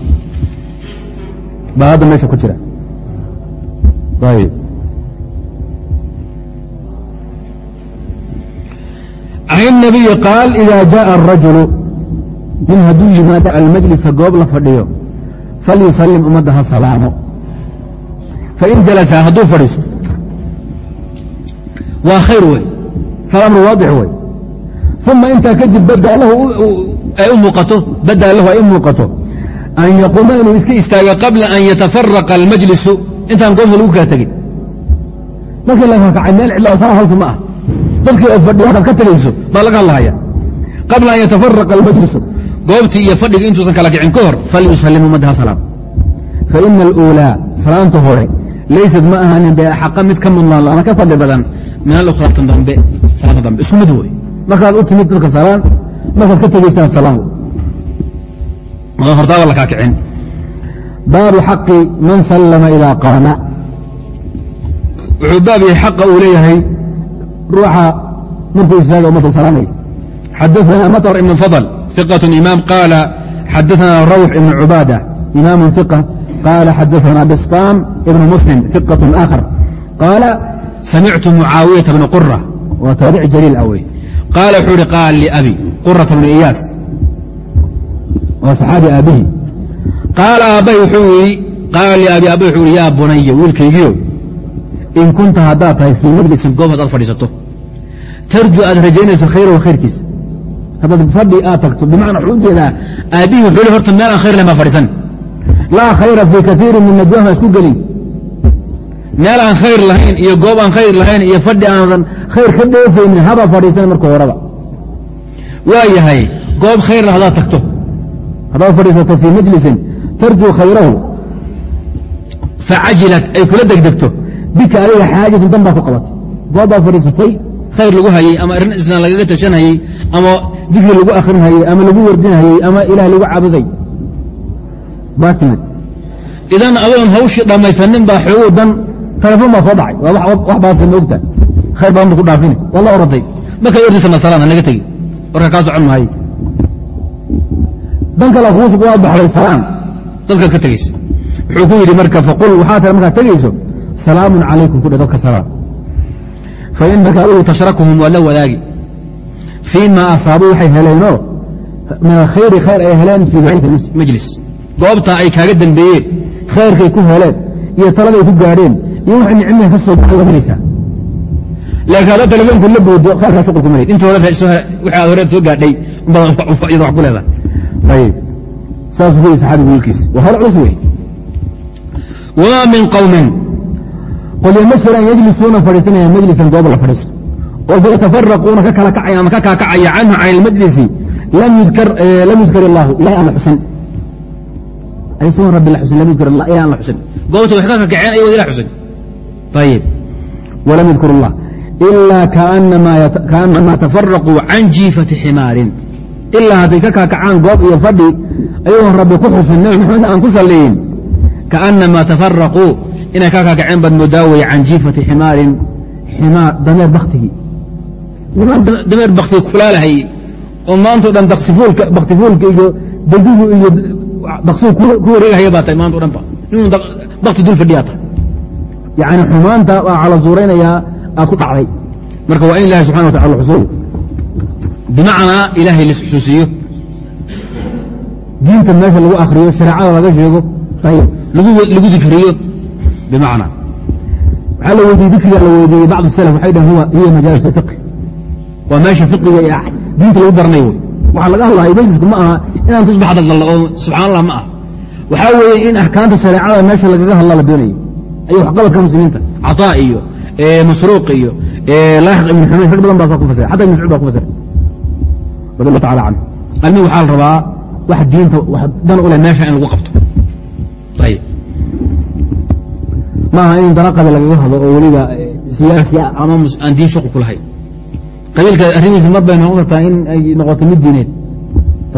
Speaker 1: baa hadda meesha ku jira ayb can الnabiyi qaal ida jaءa الrajulu nin hadduu yimaado almajlisa goob la fadhiyo falyusalim ummadda ha salaamo fain jalasa hadduu fadhiisto waa khayr wey falamru waadix wey uma intaa kadib bada lahu ay u muuqato bada lahu ay u muuqato an yaquuma inuu iska istaago qabla an yatafaraqa almajlisu intaan goobta lagu kala tegin markii la kakacay meel cidla saa hawsa ma ah dadkii oo fadhiyo hadaad ka tegayso baa laga hadlahaya qabla an yatafaraqa almajlisu goobtii iyo fadhigii intuusan kala kicin ka hor falyusalim ummadda ha salaam faina aluulaa salaanta hore laysad ma ahanin beaxaqa mid ka mudnaan ama ka fadli badan min alukhraatan dambe salaanta dambe isku mid wey markaad u timid dadka salaan markaad ka tegaysaan salaan hortaaba lakaa kicin baabu xaqi man sallama idaa qaama wuxuu baab yahay xaqa uu leeyahay ruuxa markuu istaaga umadka salaamaya xadaثna maطر ibn fضل ثiqة imaam qaala xadaثna rawx ibn cubaadة imaam ثiqة qaala xadaثna bisطاam ibn muslim ثiqة آkhر qaala samictu mucaawiyaةa bn qurة waa taabici jaliil awey qaala wuxuu ihi qaal liabi quraةa bn iyaas waa saxaabi aabbihi qaala aabbahi wuxuu yidhi qaala liabi aabbahi wuxuu yihi yaa bunaya wiilkaygiyo in kunta haddaad tahay fii majlisin goob haddaad fadhiisato tarju aad rajaynayso khayrahu khayrkiisa haddaad fadhi aad tagto bimacna wuxuu ujeedaa aabbihii wuxuu li horta meel aan khayr lahayn baa fadhiisan laa khayra fii kaiirin min najwaha isku gelin. Meel aan khayr lahayn iyo goob aan khayr lahayn iyo fadhi aanan khayr ka dheefaynin haba fadhiisan marka horeba waa yahay goob khayrla haddaad tagto. Haddaad fadhiisato fii majlisin tarjuu khayrahu. Facajilat ay kula degdegto. Bika adiga xaajatun dan baa ku qabatay. Goob baad fadhiisatay khayr lagu hayey ama arrin islaan lagaga tashanhayey ama dikri lagu akrinhayey ama lagu wardinhayey ama ilaah lagu caabuday baa timid idan adoon hawshii dhammaysanin baa xoogow dan telefoon baa soo dhacay. Wax baasa ma ogta khayr badan ba ku dhaafini waa la oraday markay ordaysana salaan hanaga tegi warka kaa socon maayo. Dan kale kuusu waa baxday salaan dadkaad ka tegaysa wuxuu ku yidhi marka faqul waxaa tale markaad tegayso salaamun calaykum ku dhe dadka salaam. Fainaka adigu tashrakuhum waa la wadaagi. Fii ma asaabuu waxay heleenoo min alkhayri khayr ay heleen fii majlis goobtaa ay kaaga dembeeyeen khayrkay ku heleen iyo taladay ku gaadheen iyo waxay nicmiha ka soo laakiin haddaad telefoonku la boodo khayrkaa shuqul kuma leyd inta wixii aad horeed soo gaadhay iyada wax ku leedahay. Ayib. Saasuu ku yihi saxaabigu wiilkiis. Waa hor culus wey wamaa min qowmin qolyo ma jiraan yajlisuuna fadhiisanaya majlisan goob la fadhiisto. Oo ka kala kacaya ama ka kaakacaya canhu can ilmajlisi lam yudkar illaahu ilahay aan la xusin aysan rabbi la xusin lam yudkar allah ilahay aan la xusin goobta wax ka kakaceen ayagoo ilah xusin ayib walam yadkur allah ilaa kaanamaa tafaraquu can jiifati ximaarin ilaa hadday ka kaakacaan goob iyo fadhi ayagoon rabbi ku xusin maxamed aan ku salliyin kaanamaa tafaraquu inay ka kaakaceen baad moodaa weye can jiifati ximaarin ximaar dameer baktigii dameer baktigii kulaalahayey oo maantao dhan baktifuulka iyo degigu iyo ku wareegahaya baa tahay maantao dhan ba. Inuu bakti dul fadhiyaa tahay yacni xumaanta waa cala suuraynayaa aa ku dhacday. Marka waa in ilahi subxana wa tacala xusuuyo bimacnaa ilaahay lasxusuusiyo diinta meesha lagu akriyo shareecada laga sheego lagu dikriyo bimacnaa. Waxaa la weydiiyey dikriga la weydiiyey bacd salaf waxay dhahen hiya majaalis fiqi waa meesha fiqiga diinta lagu baranay wey waxaa laga hadlahay majlisku ma aha inaan tusbax daldallo oo subxaan allah ma ah. Waxaa weeye in axkaamta shareecada meesha lagaga hadla la doonayay. Ayo waxqabadka muslimiinta caطaa iyo masruuq iyo laaxiq ibn xumayn rag badan baa ku fasira. Xata ibn mascuud baa ku fasira. Radi allahu tacala canhu almi waxaa la rabaa wax diinta wax dan u leh meesha in lagu qabto. Ayib. Maaha in dana qabi lagaga hadlo oo weliba siyaasi ama aan diin shaqu ku lahayn qabiilka arrimiisa mar bay noqon kartaa in ay noqoto mid diineed.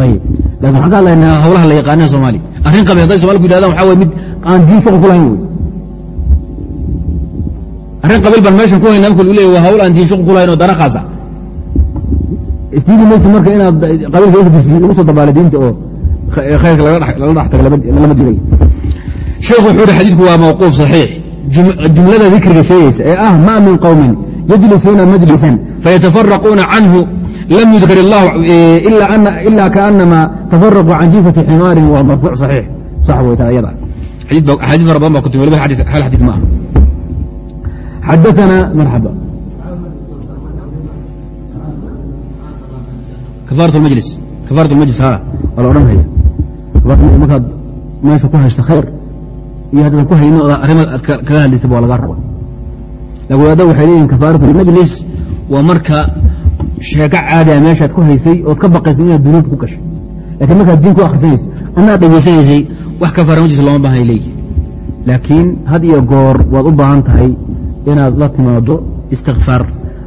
Speaker 1: Ayib laakiin waxaan ka hadlaynaa hawlaha la yaqaanee soomaaliya arrin qabiil hadday somalku yidhahdaan waxa mid aan diin shaqu ku wey arrin qabiil baan meeshan ku hayna marka leey waa hawl aan diin shaqu ku oo dana khaasa isdiidi maysa marka inaad qabiilka laftiisi ugu soo diinta oo khayrka lala dhex tago lama dilay sheekhu wuxuu hi xadiidku waa mawquuf صaxiix jumlada dikriga sheegaysa ee ah ma min qowmin yajlisuuna majlisan fayatafaraquuna canhu lam yudkar اllah ila kaanama tafaraquu can jiifati ximaarin waa marfuuc صaxiix sax wey taa iyada axaadiis fara badan ba ku timi waliba hal xadiid ma ah xadaana marxaba kafaarat majlis kafaarat majlis ha waa la odhanhaya markaad meesha ku haysta khayr iyo haddaadan ku hayno arrimaad aad kaga hadlaysaba waa lagaa raba laakiin wadaada waxay leeyihiin kafaarat majlis waa marka sheeko caadiya meeshaad ku haysay ood ka baqaysay inaad dunuub ku gashay lakiin markaad diin ku akhrisanaysay anaad dhegaysanaysay wax kafaara majlis looma baahan leeyihi laakiin had iyo goor waad u baahan tahay inaad la timaado istikfaar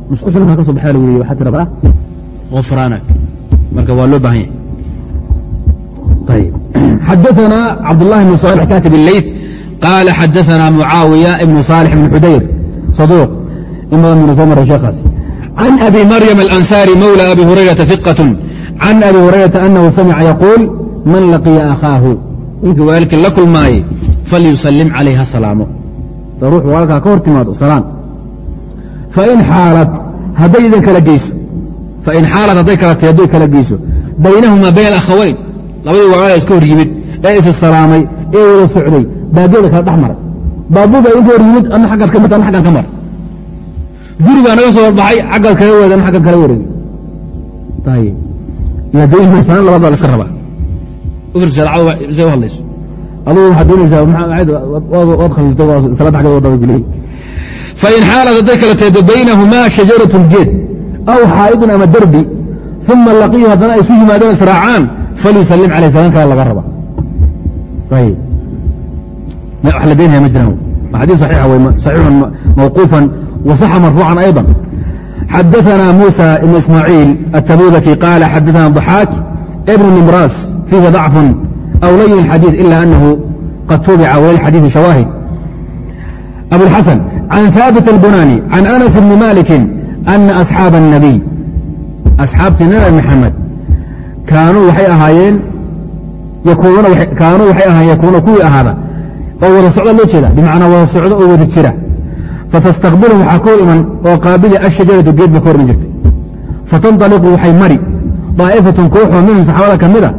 Speaker 1: musqusha markaa ka so baxaa lagu leey waxaa tirabaa غfraanak marka waa loo baahan yahay xadaثna cabdالlahi بn صالح katib الleyt qaal xadaثna mucaawiya ibn صالح بn xudayr صaduuq in badan buna soo maray sheekhaasi عن abi maryam alansaari مولى abi hurayrata ثقة. can abi hurayrata anahu samica yaquul man laqiya akhaahu ninkii walaalkii la kulmaaye falyusalim calayh ha salaamo ruux walaalkaa ka hor timaado salaan fain xaalad hadday idan kala geyso fain xaalad hadday kala tay hadday kala geyso baynahumaa bayn alakhawayn labadii walaala iska hor yimid ee isisalaamay ee wada socday baageeda kala dhex maray baabuba inka hor yimid ana aggaad ka mar gurigaa naga soo horbaxay xaggaad kala wareed adna aggan kala wareegi ayib yaadooyin labaad baa la iska rabaa. Ufir shareecadu say u hadlayso. Adugu waxaad doonaysaa waad khalifto salaad xaggeed wadaba bilay fain xaalad hadday kala teedo baynahumaa shajarat lgeed aw xaa'idun ama derbi uma laqiyu haddana ay isu yimaadeen israacaan falyusalim caleyh salaan kale laga raba wax la daynaya ma jiraan. Xadiis saxiixa wey saxiixun mawquufan wasaxa marfuucan ayضا xadaثna muسى ibn ismaaعiil الtabudaki qaala xadaثna ضaxaak ibn nimraas fiihi ضacf aw layin الxadiiث ila anahu qad tubica walilxadiiثi shawaahid abuاlxasan can haabit اlbunani can anas bni maliki ana asxaaba الnabiy asxaabtii nabi maxamed kaanuu waxay ahaayeen kaanuu waxay ahaayeen yakuuna kuwii ahaada oo wada socda loo jeeda bimacnaa wada socdo oo wada jira fatastaqbilu waxaa ka hor iman oo qaabili ashajaratu geed ba ka hor iman jirtay fatanطaliqu waxay mari daa'ifatun kooxoo minhum saxaabada ka mida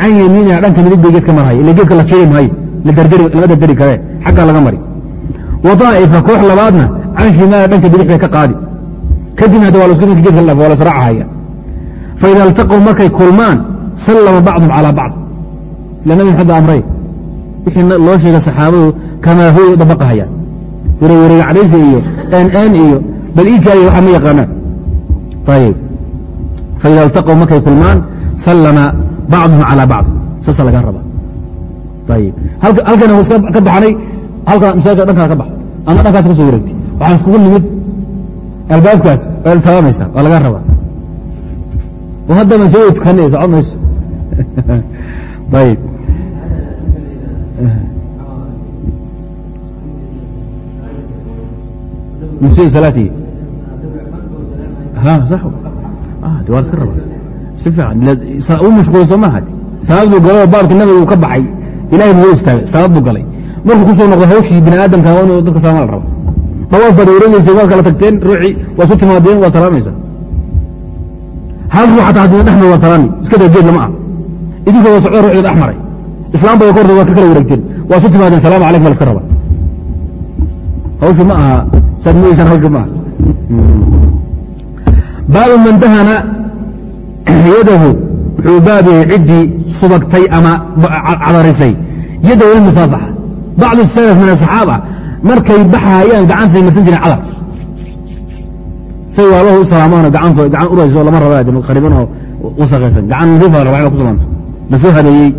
Speaker 1: can yamiiniha dhanka midig bay geed ka marhaya ila geedka la jiri maayo lama dardari karee xaggaa laga mari wa daa'ifa koox labaadna can shimaala dhanka bidix bay ka qaadi kadibna hadda waa lasku geedka la waa lasraacahaya faida markay kulmaan sallama bacdum calaa bacd ila nabi maxamed amray wixii loo sheegay saxaabadu kamaa huwa u dabaqahayaan warewareega cadaysa iyo n n iyo bal iikaaya waxaa ma yaqaanaan. Ayib faida iltaqow markay kulmaan sallama bacduhum calaa bacd saasa laga raba halkana iska ka baxnay halka masaajidka dhankaa ka bax ama dhankaas ka wareegtay. Waxaan iskugu nimid. Albaabkaas waad salaamaysaa waa laga rabaa. Oo haddaban soo tukanay socon musii salaatii waa iska raba si fiican u mashquulay soo maaha salaad buu galay oo baabki nabiga uu ka baxay ilahay buu istaagay salaad buu galay markuu ku soo noqdo hawshii bini aadamka inuu dadka salaama la rabo dawaaf baad wareegeysa waad kala tagteen ruuxii waad ku timaadeen waad salaamaysa hal ruux xataa haddii dhex maro waad salaami iska daa geed lama ah idinkoo waa socda ruuxda dhex maray islaam bay korta waad ka kala wareegteen waad ku timaadeen salaamu calaykum baa la iska raba hawshu ma aha saad mogeysaan hawshu ma aha baabu man dahana yadahu wuxuu baab ciddii subagtay ama cadarisay. Yadahu lilmusaafaxa bacdu salaf min asaxaaba markay baxahayaan gacantay marsan jireen cadar say waabaha u gacanto gacan urayso lama raba qariban oo wasakaysan gacan nadiifa la raba ku salaanto la soo habeeyey.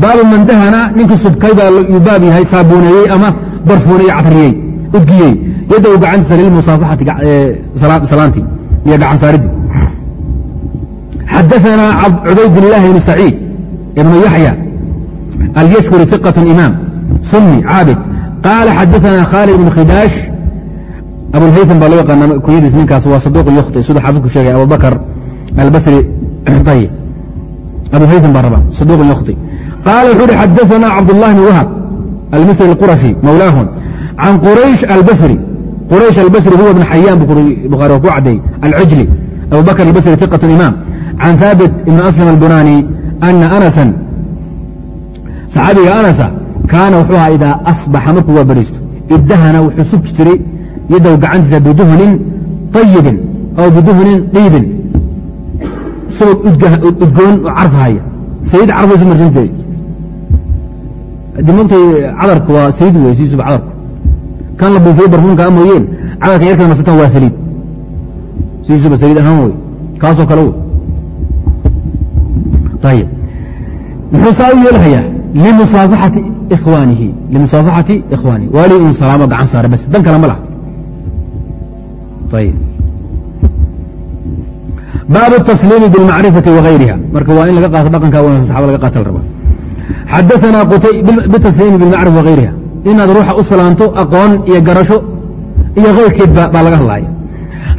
Speaker 1: Baabu man dahana ninkii subkay baa yuu yahay saabuuneeyey ama barfuuneeye catriyey udgiyey yadahu gacantiisa lilmusaafaxati salaantii iyo gacan saaridii xadaثna cubayd الlahi بn سacيid ibn yaحyى alyashkuri ثiqة imaam suni caabid qaala xadaثna khaalid بn khidaash abulhayثm baa loo yaqaana kunyadiis ninkaas waa saduq ykhti siduu xaafidku sheegay abubakr albasri ayb abulhayثm baa raba saduq ykhti qaala wuxuu uhi xadaثna cabdالlah بn wahab almisri الquraشhi mawlaahum can quraysh albasri quraysh albasri huwa bn xayaan bukhaari waa ku cadeey alcijli abu bakr albasri ثiqة imaam can haabit ibn aslam albunani ana anasan saxaabiga anasa kaana wuxuu ahaa idaa asbaxa markuu waa bariisto idahana wuxuu subki jiray yadow gacantiisa biduhnin طayibin aw biduhnin dhiibin subag udgoon oo carfahaya sayid carfaysu marsan jiray dimogtay cadarku waa sayid wey siisuba cadarku kan la buufiye barfuumkaa mooyeen cadarka yarkana marsatan waa saliid siisuba saliid ahaan wey kaasoo kale wey ayb muxuu saa u yeelhayaa limusaafaxati ikhwaanihi limusaafaxati ikhwaanihi waali inuu salaamo gacan saare bas dan kale ma laha ayb baabu الtasliimi biاlmacrifati wagayriha marka waa in laga qaato dhaqanka wanaagsan saxaba laga qaata la raba xadaثna bitasliimi biاlmacrifa wagayriha inaad ruuxa u salaanto aqoon iyo garasho iyo kayrkeed baa laga hadlaya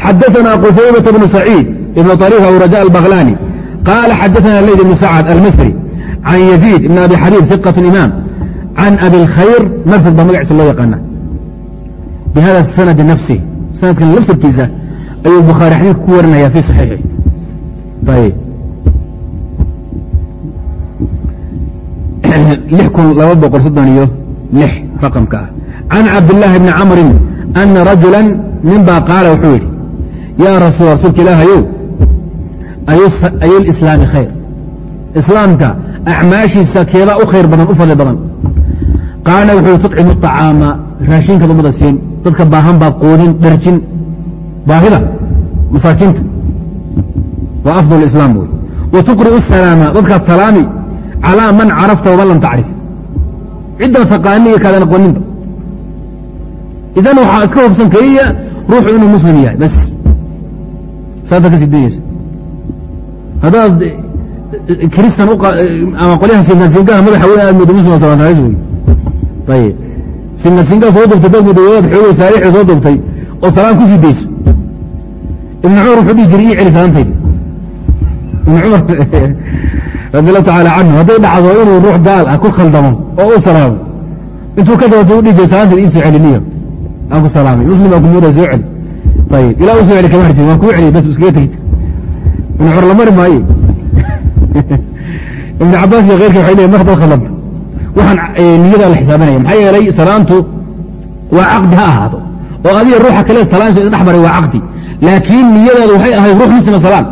Speaker 1: xadaثna qutaybaة bnu saciid ibn طariif abu raja albakhlani قال xdثna ليd بن سعد المsري عن يزيد بن أbي xبيب ثقة إmام عن أbي الkhayر mrfd ba magaciisa loo yaqaana بhada السند نفسه sanadkan laftirkiisa ayuu bukhaarي xadيiثka ku warinaya في صحيiحi kun laba boqol soddon iyo lix raqamka ah. Can cabdillaahi bni camrin ana rajulan nin baa qaala wuxuu yidhi yaa rasuul rasuulka ilaahayow ayu lislaami khayr. Islaamka acmaashiisa keedaa u khayr badan u fadli badan. Qaala wuxuu tudcimu acaama raashinkaad umada siin dadka baahan baa qoodin dharjin baahida masaakiinta waa afdal islaam wey wa tuqri'u salaama dadkaad salaami calىa man carafta waman lam tacrif ciddaad taqaani iyo kaadan aqooninba idan waxaa iska hubsan keliya ruuxu inuu muslim yahay bas saasa ka sidayeysa haddaad kristan ama qolyaha singasingaha madaxa weyn aad moodo muslim salaantays wey ayib singasingaha soo dubtay dad mudawadaad xoogay saarixii soo dubtay oo salaam ku sii dayso ibn cumar wuxuu dhihi jiray ii celi salaantayda ibn cumar radi allahu tacaala canhu hadday dhacdo inuu ruux gaal ah ku khaldamo oo u salaamo intuu ka dabatay u dhihi jiray salaantayda ii celiniyo aan ku salaamay muslim baa kumooda soo celi ayib ilaa u celi kama harjin waan kuu celiy bas iskaga cumar la mari maaye ibn cabaas iyo keyrka waxay leeyiin mar khaldamto waxaan niyada la xisaabanaya maxaa yeelay salaantu waa caqdi ha ahaato oo adiga ruuxa kale salaansa idin dhex maray waa caqdi laakiin niyadaadu waxay ahayd ruux muslima salaan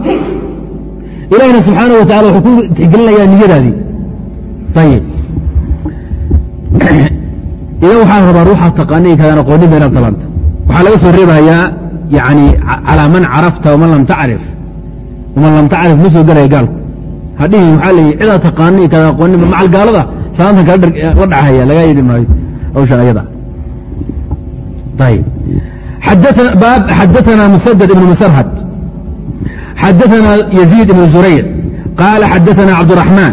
Speaker 1: ilahna subxaana wa taala wuxuu ku tixgelinayaa niyadaadii ayib idan waxaa rabaa ruuxa taqaanii kadan aqoonida inaad talanta waxaa laga soo reebayaa yani calaa man carafta waman lam tacrif waman lam tacrif ma soo gaalku hadhihin waxaa la yidhi cidaa taqaanii kadan aqoonida macal gaalada salaantan kala dhacahaya lagaa yeedhi maayo hawshan ayada ayib xadaanaa musadad ibnu masarhad xadaثna يزيد بن زurayع qاala xadaثna cabدالرحمن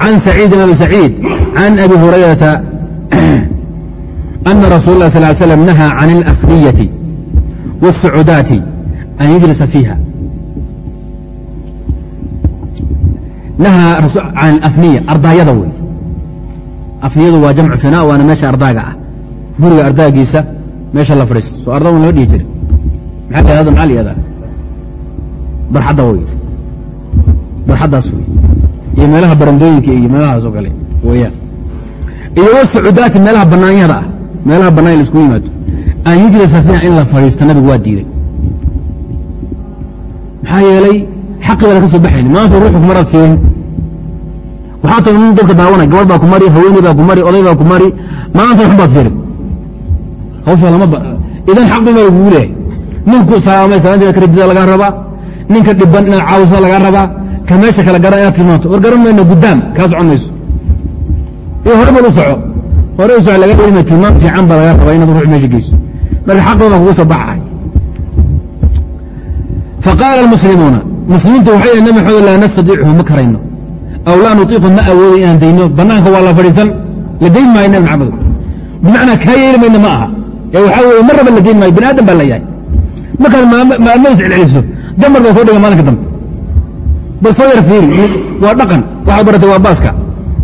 Speaker 1: عن سعيid بن أbي سعيid عن أbي هuريرaةa أن رsuل الlah صل ل sلم نهى عن الأfنية والسعudاaت أn يجلس فيha نهى عن الأfنية ardaayada wey afniyadu waa jamcu finaa waana meesha ardaaga ah guriga ardaagiisa meesha la fadhiisto soo ardadan laga dhihi jira maxaa la yahada maxaa la yihahdaa barxadda wey barxaddaas wey iyo meelaha barandooyinka iyo meelahaas oo kale weyaan iyo wasucudaati meelaha banaanyada ah meelaha bannaan la isku yimaado. An yujlisa fiiha in la fadhiisto nabigu waa diiday. Maxaa yeelay xaqi baada ka soo baxayni maanta ruuxu kumaraad fiirin waxaa taga nin dadka daawanay gabadh baa ku mari haweeney baa ku mari oday baa ku mari. Maanta waxun baad fiirin. Hawsha lama idan xaqi baa lagugu leehay ninku salaamay salaanteeda ka lagaa rabaa ninka dhiban inaad caawiso lagaa rabaa ka meesha kala garan inaad tilmaanto. War garan mayno guddaam kaa socon mayso. Iyo hore bal u soco. Hore u soco laga dhelima tilmaam fiican baa lagaa rabaa inaad ruux meesha geyso. Marka xaqi baa kugu soo baxay. Faqaala almuslimuuna muslimiintu waxay yidhi nabi maxamed laa nastadiichu ma karayno. Aw laa nutiiqu ma awoodo inaan dayno. Banaanka waa la fadhiisan la dayn maayo nabi maxamed. Bimacnaa kaa yeeli mayno ma aha. Ee waxaa weeye mar raba la dayn maayo bini aadam baa la yahay. Markaad maalmadiis celceliso damar baa soo dhiga maalinka dambe. Bal soo yar fiiri. Waa dhaqan. Waxaad baratay waa baaska.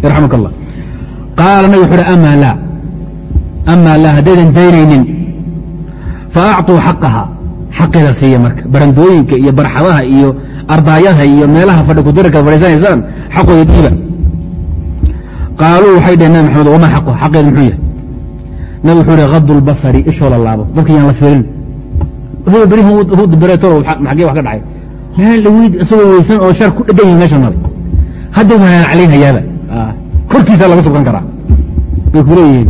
Speaker 1: Yarxamuk allah qaala nabig wuxu uhi amaa laa? Amaa laa? Haddaydan daynaynin. Fa acطuu xaqaha xaqeeda siiya marka. Barandooyinka iyo barxadaha iyo ardaayadaha iyo meelaha fadhi kudirarkaad fadhiisanaysaan xaqooda dhiiba qaaluu waxay dhaheen nabi maxamed wamaa xaqu? Xaqeeda muxuu yahay? Nabi wuxuu ihi hadu lbasari ishoo la laabo. Dadka yaan la fiirin xagee wax ka dhacay. Meel dhaweyd isagoo weysan oo shar ku dhegan yahi meesha maray hadda waa calaynayaaba korkiisaa laga subkan karaa. Bay ku leeyihiin.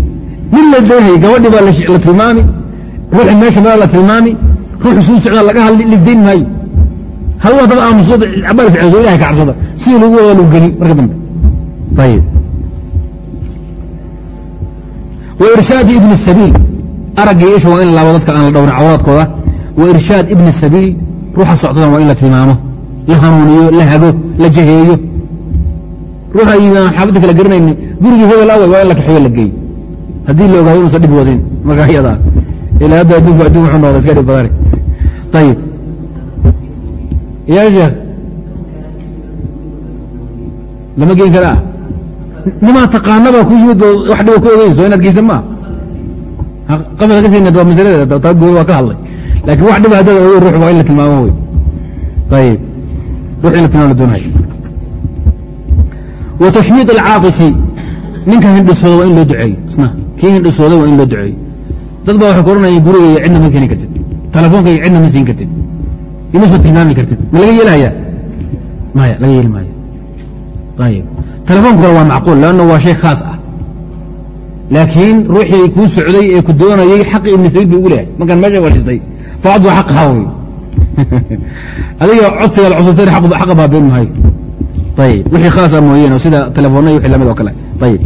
Speaker 1: La daynhay gabadhii baa la tilmaami ruuxi meesha mara la tilmaami ruuxu suu socdaa laga hadli lisdayn maayo. Hawa dad aamuso cabaal ficso ilahay ka cabsada sidii lagu wada lagu geli marka dambe. Ayib wa irshaadi ibni sabiil araggii isha waa in laabo dadka aan la dhowrin cawraadkooda wa irshaad ibni sabiil ruuxa socdadan waa in la tilmaamo la hanuuniyo la hago la jaheeyo. Ruuxa yimaan xaabadda kala garanayni gurigii hebel awey waa in la kaxeeyo la geeyo. Haddii la ogaado inuusan dhib wadin markaa ilaa hadda adduunku adduun wuxuu noqda iska dhib badani ayib ya sheekh. Lama geyn karaa? Nimaa taqaanaba ku yimid wax dhiba ku ogeynso inaad geysa maa qabla ka waa masaladeeda taa gooy waa ka hadlay laakiin wax dhiba haddada ogeyn ruux waa in la tilmaamo wey ayib ruux la tilmaamo la wa tashmiid alcaaqisi ninka hindhisooda waa in loo duceeyo isna kii hindhisooday waa in loo duceeyo dad baa waxay ku ohanaya gurigayga cidna ma keeni kartid telefonkayga cidna ma siin kartid imasma tilmaami kartid ma laga yeelaya maya laga yeeli maayo ayib telefonku kale waa macquul lanna waa shay khaas ah laakiin ruuxii kuu socday ee ku doonayay xaqi ibni sabiil bu ugu leehay markaan meesha fadhiistay faacdu xaqaha wey adiga codsigaad codsatay xaqa baabeen maayo ayib wixii khaasa mooyeen oo sida telefoona wixii la mid oo kale ayib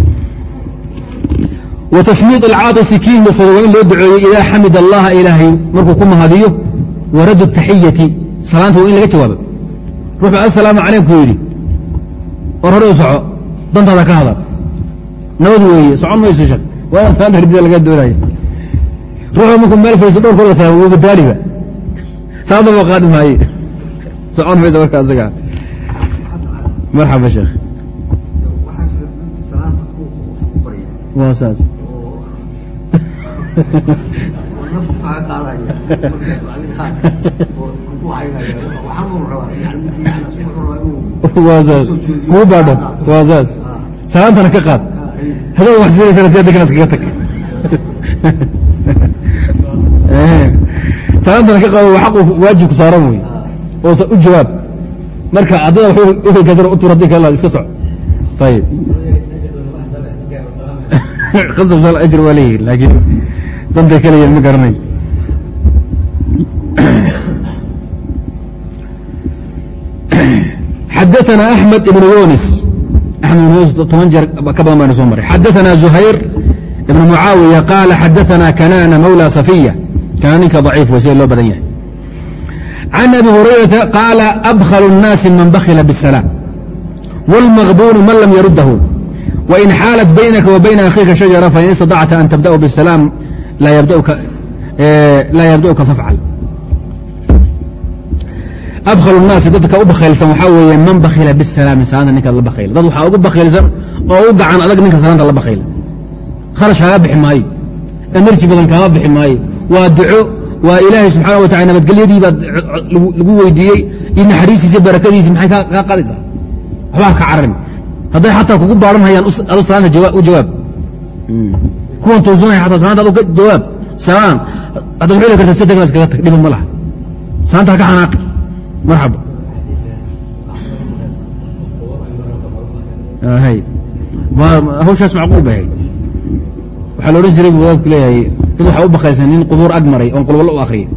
Speaker 1: wa tashmiid alcaatisi kii waa in loo duceeyo idaa xamid allaha ilaahay markuu ku mahadiyo wa raddu taxiyati salaanta waa in laga jawaabo ruux ba assalaamu calaykum yidhi or hore u soco dantaada ka hadal nabad weeye socon mayso shak waa inaad salaanta ridida laga doonaya ruuxa markuu meel fadhiisto dhowr kooda salaam wuu badaaliba salaada ba qaadi maaye socon mayso marka asaga. Marxaba sheekh waa saas. Waa saas. Kuu saas. Salaantana ka qaad. Habeen wax iskaga tag salaantana ka qaado waa xaqu waajibku saaran wey oosa u jawaab marka addada uhelkadana u tur haddii kale iska soc ayib qasab sal ajr waa leeyihin laakiin dantay kala yihin ma garanayo xadaثna أحmed ibn yunis أحmed ibn yunis toban jeer ka badan baynu soo maray xadaثna زuhayr ibn mucaawiya qaala xadaثna kanana mawlى safiya kana ninka ضaciif wey sida loo badan yahay can abi hurayrata qaala abkhl الnaasi man bakila bالsalaam wاlmaqbun man lam yaruddahu وin xaalat baynaka wa bayna akhiika shajara fain istaطacta an tabdأu bالsalaam laa yabda'uka fafcal abkhl الnaasi dadka u bakhaylsan waxaa weeye man bakila bالsalaami salaanta ninka la bakhayla dad waxaa ugu bakhaylsan oo u gacan adag ninka salaanta la bakhayla kharash kaaga bixi maayo enerji badan kaama bixi maayo waa duco waa ilaahay subxaana wa tacala nabadgelyadii baad lagu weydiiyey. Iyo naxariistiisa barakadiisi maxay kaa qaadaysaa? Waxbaa ka cararin. Hadday xataa kugu baaran hayaan adu salaanta u jawaab kuwan toosanaya xataa salaanta adu ka jawaab. Salaan haddaad wuxuu heli karta si degna iskaga tag dhibad ma laha. Salaanta ha ka xanaaqi. Marxaba hawshaas macquul bay waxaa la odhan jiray bu wadaadku leeyahay dad waxaa u bakaysan nin qubuur ag maray oon qulwallo u akriyay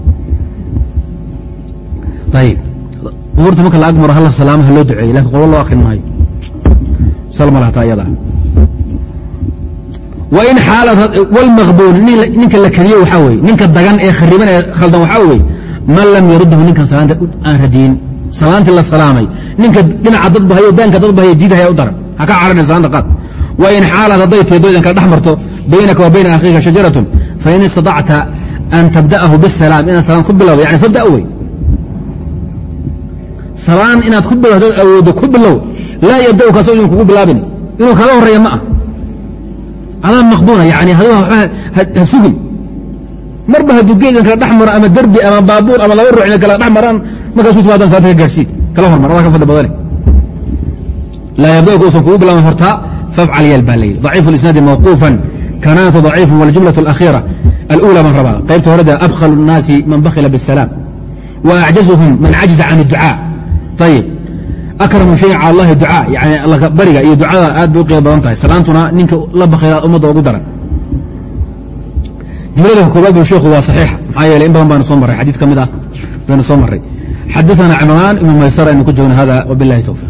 Speaker 1: ayib qubuurta marka la ag maro hala salaamo ha loo duceeyey laakiin qulwallo akrin maayo. Salma lahata iyada. Wain xaalat wlmaqbuun ninka la keliyo waxaa weye ninka dagan ee khariban ee khaldan waxaa weye man lam yarudhu ninkan salaanta aan radiyin salaantii la salaamay ninka dhinaca dadbahayo daanka dadbahayo jiidahaya u daran ha ka cararin salaanta qaad. Wain xaalat hadday teedo idan kala dhex marto baynaka wa bayna akhiika shajaratun fain istaacta an tabda'ahu bاsalaam inaad salaam ku bilowdo yani fabda wey salaan inaad ku bilowdo awoodo ku bilow laa yada'u kaasoo idin kugu bilaabin inuu kaga horreeya ma ah adaa maqduuna yani ha sugin marba hadduu geedin kala dhex maro ama derbi ama baabuur ama laba ruuc kala dhex maraan markaas u timaadaan ka gaadhsiid kala hormar adaa ka fadli badane laa yabda'uka uusan kugu bilaaban hortaa fafcal yeel baa la yidhi daciifu lisnaadi mawquufan kanaatu ضaciifu waljumlaة اlأkhيira alأulى baan rabaa qaybta horeda abkhalu الnaasi man bakila bالsalaam وأعjaزuhum man cajiza can الducاء ayib akramu shayin cala allahi ducaa yani bariga iyo ducada aad bay u qiimo badan tahay salaantuna ninka la bakila ummadda ugu daran jumlada koobaad bu sheekhu waa saxiixa maxaa yeeley in badan baanu soo marray xadiid ka mid ah baynu soo marray xadaثana cimraan ibnu maysara aynu ku joogno hada wbilahi towfiq